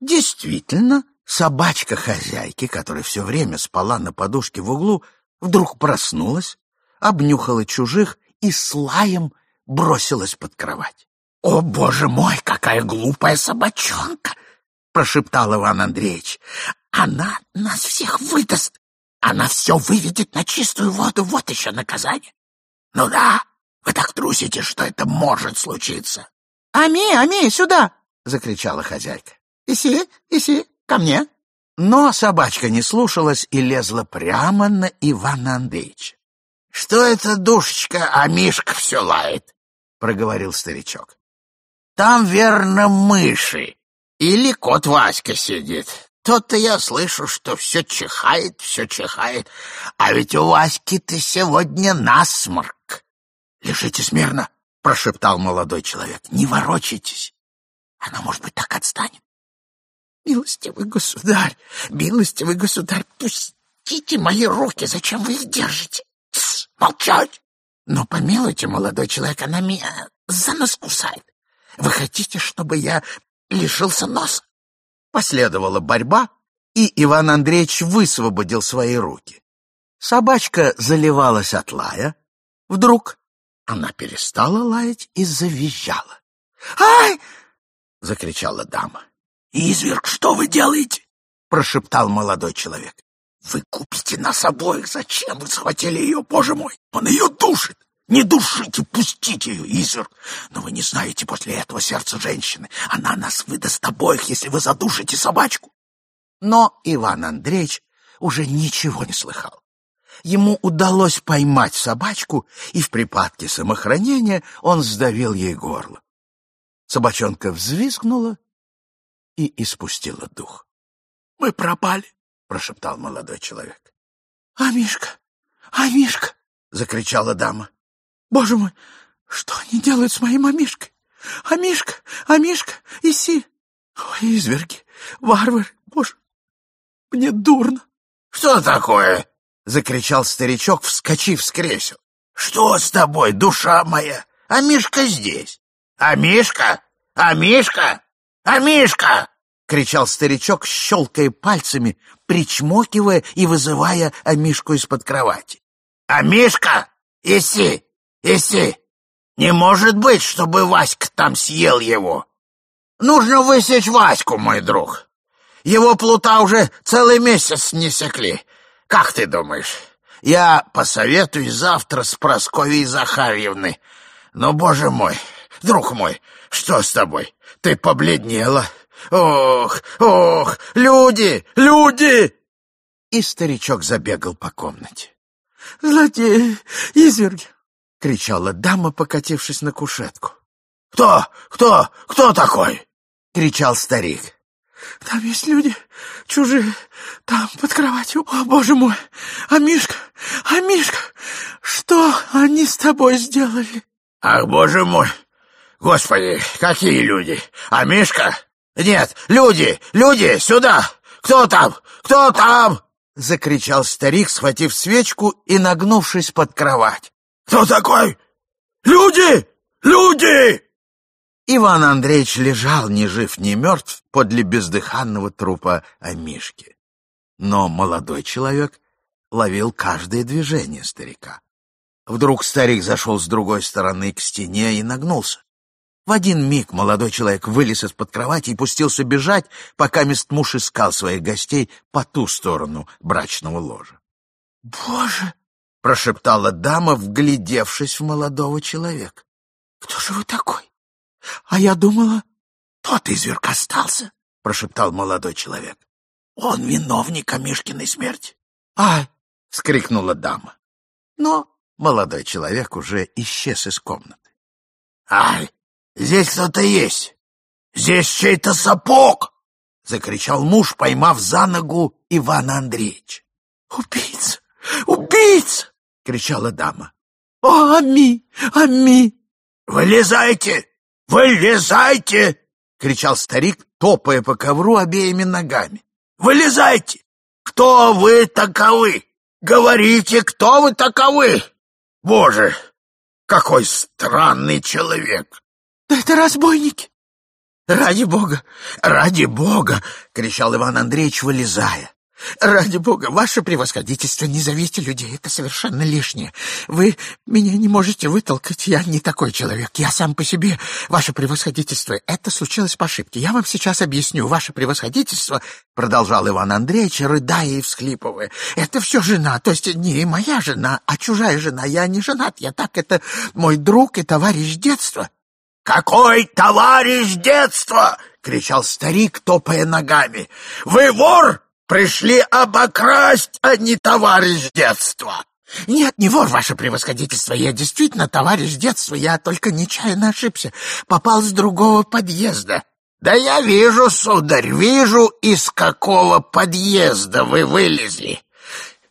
Действительно, собачка хозяйки, которая все время спала на подушке в углу, вдруг проснулась, обнюхала чужих и с лаем бросилась под кровать. «О, боже мой, какая глупая собачонка!» — прошептал Иван Андреевич. «Она нас всех выдаст! Она все выведет на чистую воду, вот еще наказание! Ну да, вы так трусите, что это может случиться. «Ами, Ами, сюда!» — закричала хозяйка. «Иси, иси, ко мне!» Но собачка не слушалась и лезла прямо на Ивана Андреевича. «Что это, душечка, а Мишка все лает?» — проговорил старичок. «Там, верно, мыши. Или кот Васька сидит. То-то я слышу, что все чихает, все чихает. А ведь у Васьки-то сегодня насморк. «Лежите смирно!» — прошептал молодой человек. «Не ворочайтесь! Она, может быть, так отстанет!» «Милостивый государь! Милостивый государь! Пустите мои руки! Зачем вы их держите? Тс, молчать! Но помилуйте, молодой человек, она меня за нос кусает. Вы хотите, чтобы я лишился носа?» Последовала борьба, и Иван Андреевич высвободил свои руки. Собачка заливалась от лая. Вдруг она перестала лаять и завизжала. «Ай!» — закричала дама. «Изверг, что вы делаете?» — прошептал молодой человек. «Вы купите нас обоих. Зачем вы схватили ее, боже мой? Он ее душит. Не душите, пустите ее, изверг. Но вы не знаете после этого сердца женщины. Она нас выдаст обоих, если вы задушите собачку». Но Иван Андреевич уже ничего не слыхал ему удалось поймать собачку, и в припадке самохранения он сдавил ей горло. Собачонка взвизгнула и испустила дух. — Мы пропали, — прошептал молодой человек. — А Мишка, а Мишка, — закричала дама. — Боже мой, что они делают с моим Амишкой? Амишка, Амишка, иси! Ой, изверги, варвары, боже, мне дурно. — Что такое? — закричал старичок, вскочив с кресел. — Что с тобой, душа моя? А Мишка здесь. А Мишка? А Мишка? А Мишка? — кричал старичок, щелкая пальцами, причмокивая и вызывая Амишку из-под кровати. — А Мишка? Иси! Иси! Не может быть, чтобы Васька там съел его. Нужно высечь Ваську, мой друг. Его плута уже целый месяц не секли. Как ты думаешь? Я посоветуюсь завтра с Прасковьей Захарьевной. Но, боже мой, друг мой, что с тобой? Ты побледнела. Ох, ох, люди, люди!» И старичок забегал по комнате. «Злодеи, изверги!» — кричала дама, покатившись на кушетку. «Кто? Кто? Кто такой?» — кричал старик. Там есть люди чужие, там под кроватью. О, боже мой! А Мишка, а Мишка, что они с тобой сделали? Ах, боже мой! Господи, какие люди! А Мишка? Нет, люди, люди, сюда! Кто там? Кто там?» — закричал старик, схватив свечку и нагнувшись под кровать. «Кто такой? Люди! Люди!» Иван Андреевич лежал ни жив, ни мертв подле бездыханного трупа Амишки. Но молодой человек ловил каждое движение старика. Вдруг старик зашел с другой стороны к стене и нагнулся. В один миг молодой человек вылез из-под кровати и пустился бежать, пока мест муж искал своих гостей по ту сторону брачного ложа. «Боже!» — прошептала дама, вглядевшись в молодого человека. «Кто же вы такой? А я думала...» «Тот изверг остался!» — прошептал молодой человек. «Он виновник Амишкиной смерти!» «Ай!» — вскрикнула дама. Но молодой человек уже исчез из комнаты. «Ай!» Здесь кто-то есть! Здесь чей-то сапог!» — закричал муж, поймав за ногу Ивана Андреевича. «Убийца! Убийца!» — кричала дама. «О, Ами! Ами!» «Вылезайте! Вылезайте!» — кричал старик, топая по ковру обеими ногами. «Вылезайте! Кто вы таковы? Говорите, кто вы таковы? Боже, какой странный человек!» Да это разбойники! Ради бога! Ради бога! кричал Иван Андреевич, вылезая. Ради бога, ваше превосходительство, не зовите людей, это совершенно лишнее. Вы меня не можете вытолкать, я не такой человек, я сам по себе. Ваше превосходительство, это случилось по ошибке. Я вам сейчас объясню. Ваше превосходительство, продолжал Иван Андреевич, рыдая и всхлипывая, это все жена, то есть не моя жена, а чужая жена. Я не женат, я так, это мой друг и товарищ детства. «Какой товарищ детства!» — кричал старик, топая ногами. «Вы вор! Пришли обокрасть, а не товарищ детства!» «Нет, не вор, ваше превосходительство, я действительно товарищ детства, я только нечаянно ошибся, попал с другого подъезда». «Да я вижу, сударь, вижу, из какого подъезда вы вылезли.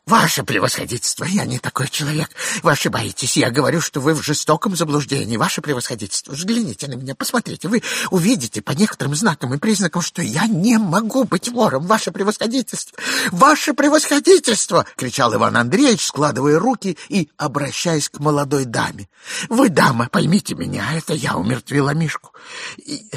«Ваше превосходительство, я не такой человек. Вы ошибаетесь. Я говорю, что вы в жестоком заблуждении. Ваше превосходительство, взгляните на меня, посмотрите. Вы увидите по некоторым знакам и признакам, что я не могу быть вором. Ваше превосходительство! Ваше превосходительство!» — кричал Иван Андреевич, складывая руки и обращаясь к молодой даме. «Вы, дама, поймите меня, это я умертвила Мишку. И...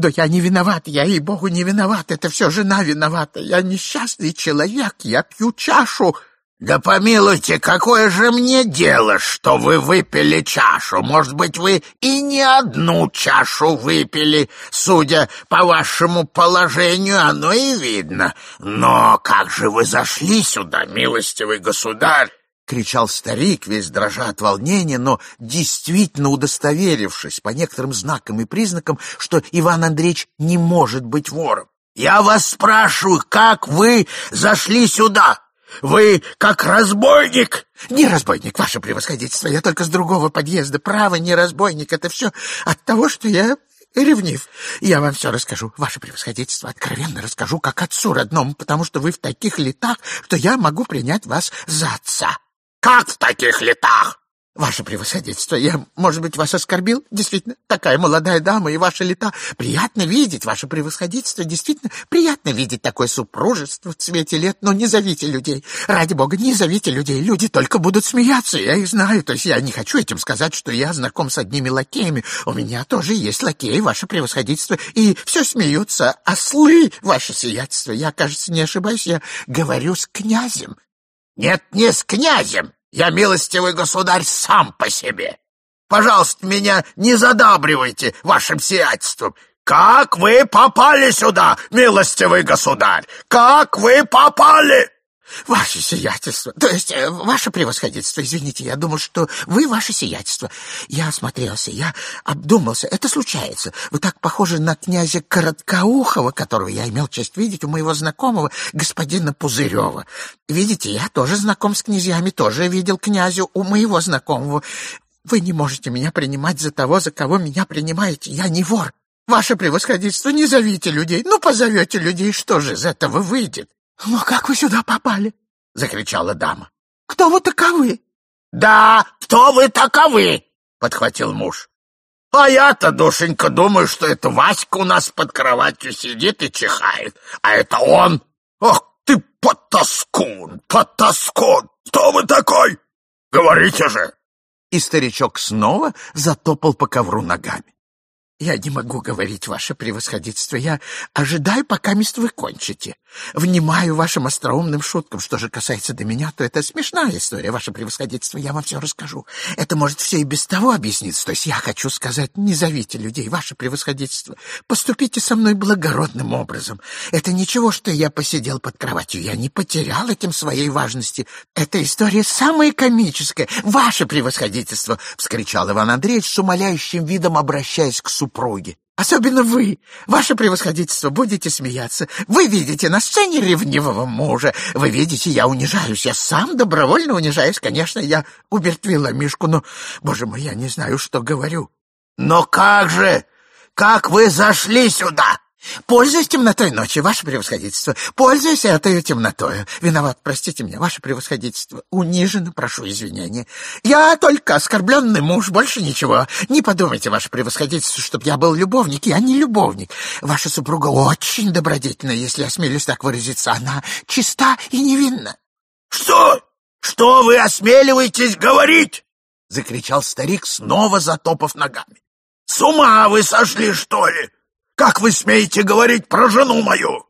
Да я не виноват, я, ей-богу, не виноват. Это все жена виновата. Я несчастный человек, я пью чашу. Да помилуйте, какое же мне дело, что вы выпили чашу? Может быть, вы и не одну чашу выпили, судя по вашему положению, оно и видно. Но как же вы зашли сюда, милостивый государь? Кричал старик, весь дрожа от волнения, но действительно удостоверившись по некоторым знакам и признакам, что Иван Андреевич не может быть вором. «Я вас спрашиваю, как вы зашли сюда? Вы как разбойник?» «Не разбойник, ваше превосходительство, я только с другого подъезда. Право, не разбойник, это все от того, что я ревнив. Я вам все расскажу, ваше превосходительство, откровенно расскажу, как отцу родному, потому что вы в таких летах, что я могу принять вас за отца. Как в таких летах? Ваше превосходительство, я, может быть, вас оскорбил? Действительно, такая молодая дама и ваши лета. Приятно видеть, ваше превосходительство, действительно, приятно видеть такое супружество в цвете лет, но не зовите людей. Ради бога, не зовите людей, люди только будут смеяться, я их знаю. То есть я не хочу этим сказать, что я знаком с одними лакеями. У меня тоже есть лакеи, ваше превосходительство, и все смеются. Ослы, ваше сиятельство, я, кажется, не ошибаюсь, я говорю с князем. Нет, не с князем. Я, милостивый государь, сам по себе. Пожалуйста, меня не задабривайте вашим сиятельством. Как вы попали сюда, милостивый государь? Как вы попали? «Ваше сиятельство, то есть э, ваше превосходительство, извините, я думал, что вы ваше сиятельство. Я осмотрелся, я обдумался, это случается. Вы так похожи на князя Короткоухова, которого я имел честь видеть у моего знакомого, господина Пузырева. Видите, я тоже знаком с князьями, тоже видел князю у моего знакомого. Вы не можете меня принимать за того, за кого меня принимаете. Я не вор. Ваше превосходительство, не зовите людей. Ну, позовете людей, что же из этого выйдет? «Но как вы сюда попали?» — закричала дама. «Кто вы таковы?» «Да, кто вы таковы?» — подхватил муж. А я-то, душенька, думаю, что это Васька у нас под кроватью сидит и чихает. А это он. Ох ты, потаскун, потаскун! Кто вы такой? Говорите же!» И старичок снова затопал по ковру ногами. Я не могу говорить, ваше превосходительство. Я ожидаю, пока мест вы кончите. Внимаю вашим остроумным шуткам. Что же касается до меня, то это смешная история, ваше превосходительство. Я вам все расскажу. Это может все и без того объясниться. То есть я хочу сказать, не зовите людей, ваше превосходительство. Поступите со мной благородным образом. Это ничего, что я посидел под кроватью. Я не потерял этим своей важности. Эта история самая комическая. Ваше превосходительство! — вскричал Иван Андреевич с умоляющим видом, обращаясь к супругу супруги. Особенно вы, ваше превосходительство, будете смеяться. Вы видите на сцене ревнивого мужа. Вы видите, я унижаюсь. Я сам добровольно унижаюсь. Конечно, я убертвила Мишку, но, боже мой, я не знаю, что говорю. Но как же? Как вы зашли сюда? Пользуясь темнотой ночи, ваше превосходительство, пользуясь этой темнотой. Виноват, простите меня, ваше превосходительство. Униженно прошу извинения. Я только оскорбленный муж, больше ничего. Не подумайте, ваше превосходительство, чтобы я был любовник. Я не любовник. Ваша супруга очень добродетельна, если осмелюсь так выразиться. Она чиста и невинна. Что? Что вы осмеливаетесь говорить? Закричал старик, снова затопав ногами. С ума вы сошли, что ли? Как вы смеете говорить про жену мою?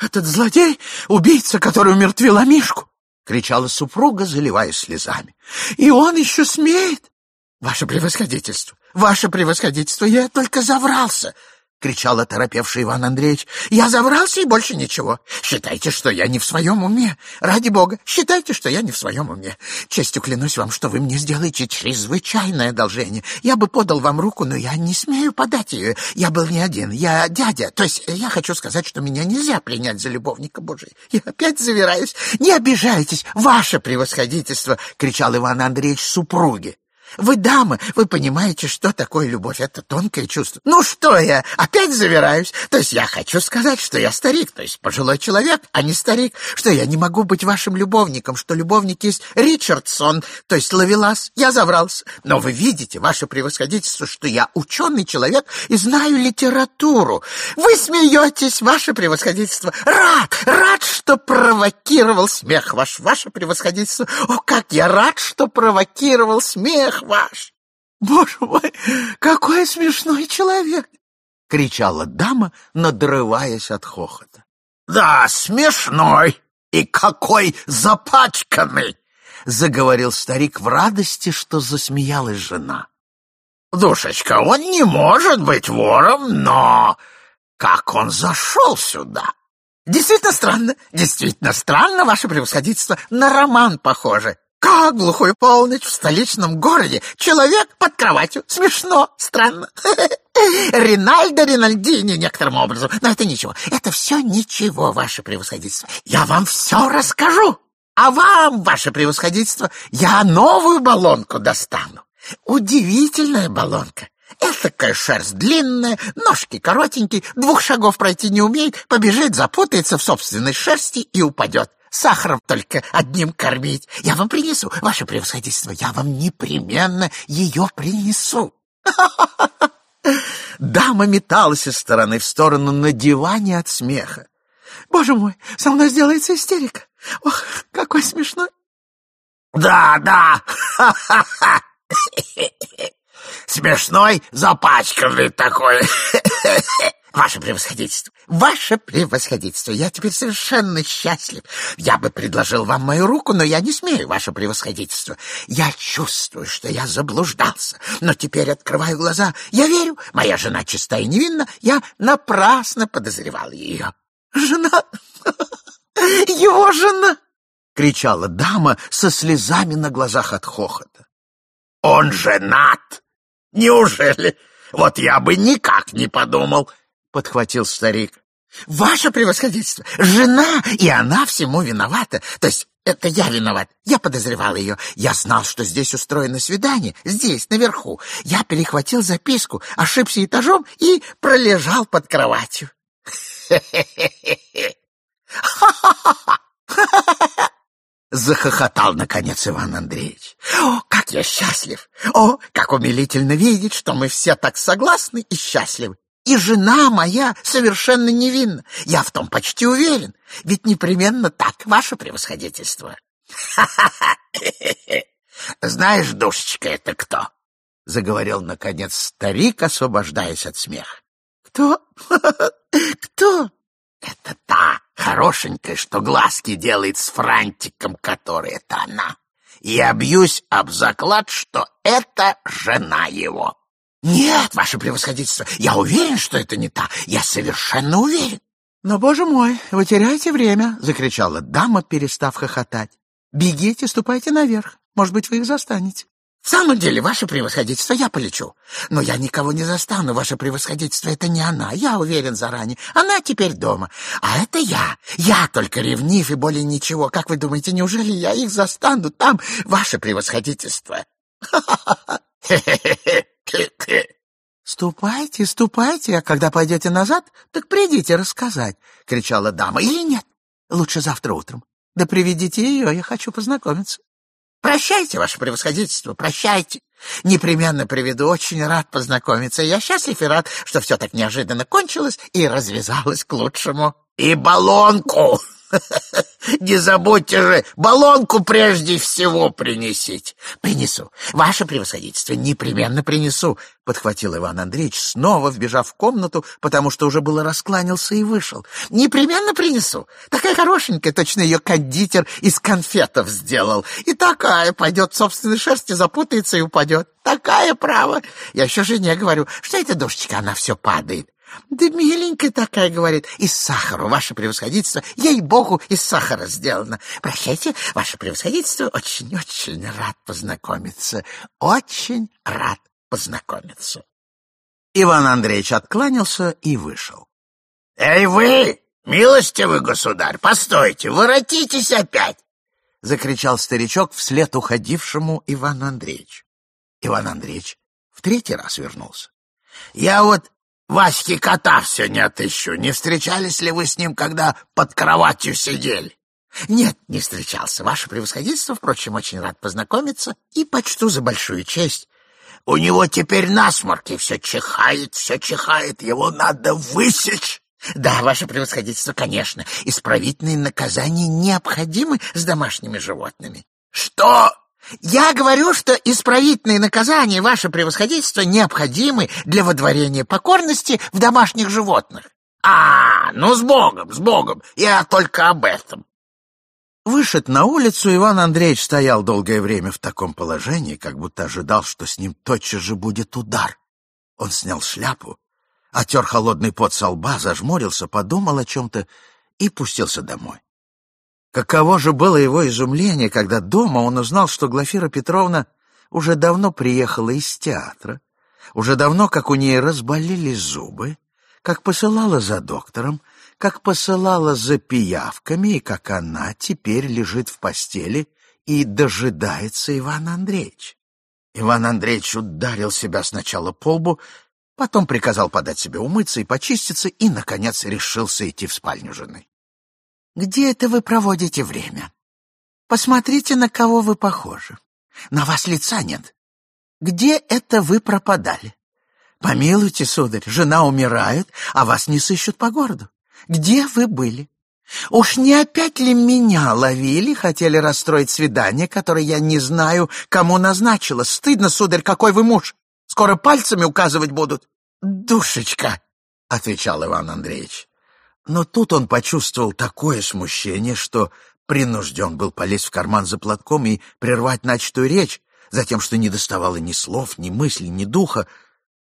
Этот злодей — убийца, который умертвила Мишку, — кричала супруга, заливаясь слезами. И он еще смеет. Ваше превосходительство, ваше превосходительство, я только заврался. — кричал оторопевший Иван Андреевич. «Я заврался и больше ничего. Считайте, что я не в своем уме. Ради бога, считайте, что я не в своем уме. Честью клянусь вам, что вы мне сделаете чрезвычайное одолжение. Я бы подал вам руку, но я не смею подать ее. Я был не один, я дядя. То есть я хочу сказать, что меня нельзя принять за любовника Божий. Я опять завираюсь. Не обижайтесь, ваше превосходительство!» — кричал Иван Андреевич супруге. Вы дама, вы понимаете, что такое любовь. Это тонкое чувство. Ну что я, опять завираюсь? То есть я хочу сказать, что я старик, то есть пожилой человек, а не старик, что я не могу быть вашим любовником, что любовник есть Ричардсон, то есть Лавелас. Я заврался. Но вы видите, ваше превосходительство, что я ученый человек и знаю литературу. Вы смеетесь, ваше превосходительство. Рад, рад, что провокировал смех ваш, ваше превосходительство. О, как я рад, что провокировал смех ваш! Боже мой, какой смешной человек! — кричала дама, надрываясь от хохота. — Да, смешной! И какой запачканный! — заговорил старик в радости, что засмеялась жена. — Душечка, он не может быть вором, но как он зашел сюда? Действительно странно, действительно странно, ваше превосходительство, на роман похоже. Как глухой полночь в столичном городе? Человек под кроватью. Смешно, странно. Ринальдо Ринальдини некоторым образом. Но это ничего. Это все ничего, ваше превосходительство. Я вам все расскажу. А вам, ваше превосходительство, я новую баллонку достану. Удивительная баллонка. Этакая шерсть длинная, ножки коротенькие, двух шагов пройти не умеет, побежит, запутается в собственной шерсти и упадет. Сахаром только одним кормить. Я вам принесу, ваше превосходительство, я вам непременно ее принесу. Дама металась из стороны в сторону на диване от смеха. Боже мой, со мной сделается истерика. Ох, какой смешной. Да, да, смешной, запачканный такой. Ваше превосходительство, ваше превосходительство, я теперь совершенно счастлив. Я бы предложил вам мою руку, но я не смею, ваше превосходительство. Я чувствую, что я заблуждался, но теперь открываю глаза. Я верю, моя жена чиста и невинна, я напрасно подозревал ее. Жена? Его жена? — кричала дама со слезами на глазах от хохота. «Он женат! Неужели? Вот я бы никак не подумал!» подхватил старик. «Ваше превосходительство! Жена! И она всему виновата! То есть это я виноват. Я подозревал ее. Я знал, что здесь устроено свидание. Здесь, наверху. Я перехватил записку, ошибся этажом и пролежал под кроватью. Захохотал, наконец, Иван Андреевич. «О, как я счастлив! О, как умилительно видеть, что мы все так согласны и счастливы! И жена моя совершенно невинна. Я в том почти уверен. Ведь непременно так, ваше превосходительство. Знаешь, душечка, это кто? Заговорил, наконец, старик, освобождаясь от смеха. Кто? Кто? Это та хорошенькая, что глазки делает с франтиком, который это она. И я бьюсь об заклад, что это жена его. «Нет, ваше превосходительство, я уверен, что это не та. Я совершенно уверен». «Но, боже мой, вы теряете время!» — закричала дама, перестав хохотать. «Бегите, ступайте наверх. Может быть, вы их застанете». «В самом деле, ваше превосходительство, я полечу. Но я никого не застану, ваше превосходительство, это не она, я уверен заранее. Она теперь дома. А это я. Я только ревнив и более ничего. Как вы думаете, неужели я их застану там, ваше превосходительство?» «Ступайте, ступайте, а когда пойдете назад, так придите рассказать», — кричала дама. «Или нет? Лучше завтра утром. Да приведите ее, я хочу познакомиться». «Прощайте, ваше превосходительство, прощайте. Непременно приведу, очень рад познакомиться. Я счастлив и рад, что все так неожиданно кончилось и развязалось к лучшему». «И баллонку!» Не забудьте же, баллонку прежде всего принесите. Принесу. Ваше превосходительство, непременно принесу, подхватил Иван Андреевич, снова вбежав в комнату, потому что уже было раскланялся и вышел. Непременно принесу. Такая хорошенькая, точно ее кондитер из конфетов сделал. И такая пойдет в собственной шерсти, запутается и упадет. Такая право. Я еще жене говорю, что эта душечка, она все падает. Да миленькая такая, говорит, из сахара, ваше превосходительство. Ей-богу, из сахара сделано. Прощайте, ваше превосходительство, очень-очень рад познакомиться. Очень рад познакомиться. Иван Андреевич откланялся и вышел. — Эй вы, милостивый государь, постойте, воротитесь опять! — закричал старичок вслед уходившему Ивану Андреевичу. Иван Андреевич в третий раз вернулся. — Я вот Васьки кота все не отыщу. Не встречались ли вы с ним, когда под кроватью сидели? Нет, не встречался. Ваше превосходительство, впрочем, очень рад познакомиться и почту за большую честь. У него теперь насморк, и все чихает, все чихает. Его надо высечь. Да, ваше превосходительство, конечно, исправительные наказания необходимы с домашними животными. Что я говорю, что исправительные наказания, ваше превосходительство, необходимы для водворения покорности в домашних животных. А, ну с Богом, с Богом, я только об этом. Вышед на улицу, Иван Андреевич стоял долгое время в таком положении, как будто ожидал, что с ним тотчас же будет удар. Он снял шляпу, отер холодный пот со лба, зажмурился, подумал о чем-то и пустился домой. Каково же было его изумление, когда дома он узнал, что Глафира Петровна уже давно приехала из театра, уже давно, как у нее разболелись зубы, как посылала за доктором, как посылала за пиявками, и как она теперь лежит в постели и дожидается Ивана Андреевича. Иван Андреевич ударил себя сначала по лбу, потом приказал подать себе умыться и почиститься, и, наконец, решился идти в спальню жены. Где это вы проводите время? Посмотрите, на кого вы похожи. На вас лица нет. Где это вы пропадали? Помилуйте, сударь, жена умирает, а вас не сыщут по городу. Где вы были? Уж не опять ли меня ловили, хотели расстроить свидание, которое я не знаю, кому назначила? Стыдно, сударь, какой вы муж. Скоро пальцами указывать будут. Душечка, — отвечал Иван Андреевич. Но тут он почувствовал такое смущение, что принужден был полезть в карман за платком и прервать начатую речь, затем, что не доставало ни слов, ни мысли, ни духа.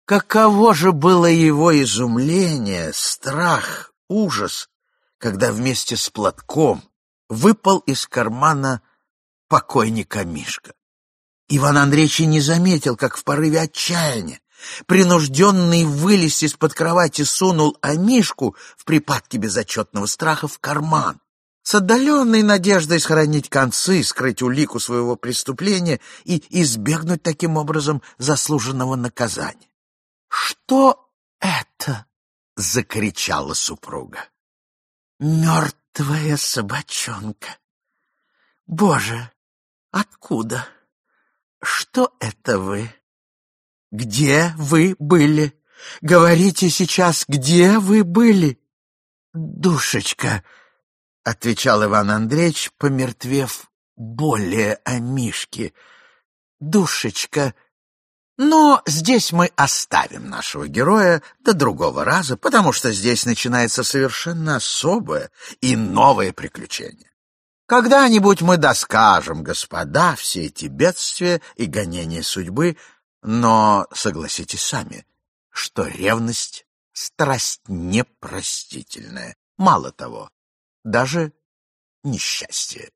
Каково же было его изумление, страх, ужас, когда вместе с платком выпал из кармана покойника Мишка. Иван Андреевич не заметил, как в порыве отчаяния Принужденный вылезть из-под кровати сунул Амишку в припадке безотчетного страха в карман. С отдаленной надеждой сохранить концы, скрыть улику своего преступления и избегнуть таким образом заслуженного наказания. «Что это?» — закричала супруга. «Мертвая собачонка! Боже, откуда? Что это вы? Где вы были? Говорите сейчас, где вы были? Душечка, — отвечал Иван Андреевич, помертвев более о Мишке. Душечка, но здесь мы оставим нашего героя до другого раза, потому что здесь начинается совершенно особое и новое приключение. Когда-нибудь мы доскажем, господа, все эти бедствия и гонения судьбы, но согласитесь сами, что ревность — страсть непростительная. Мало того, даже несчастье.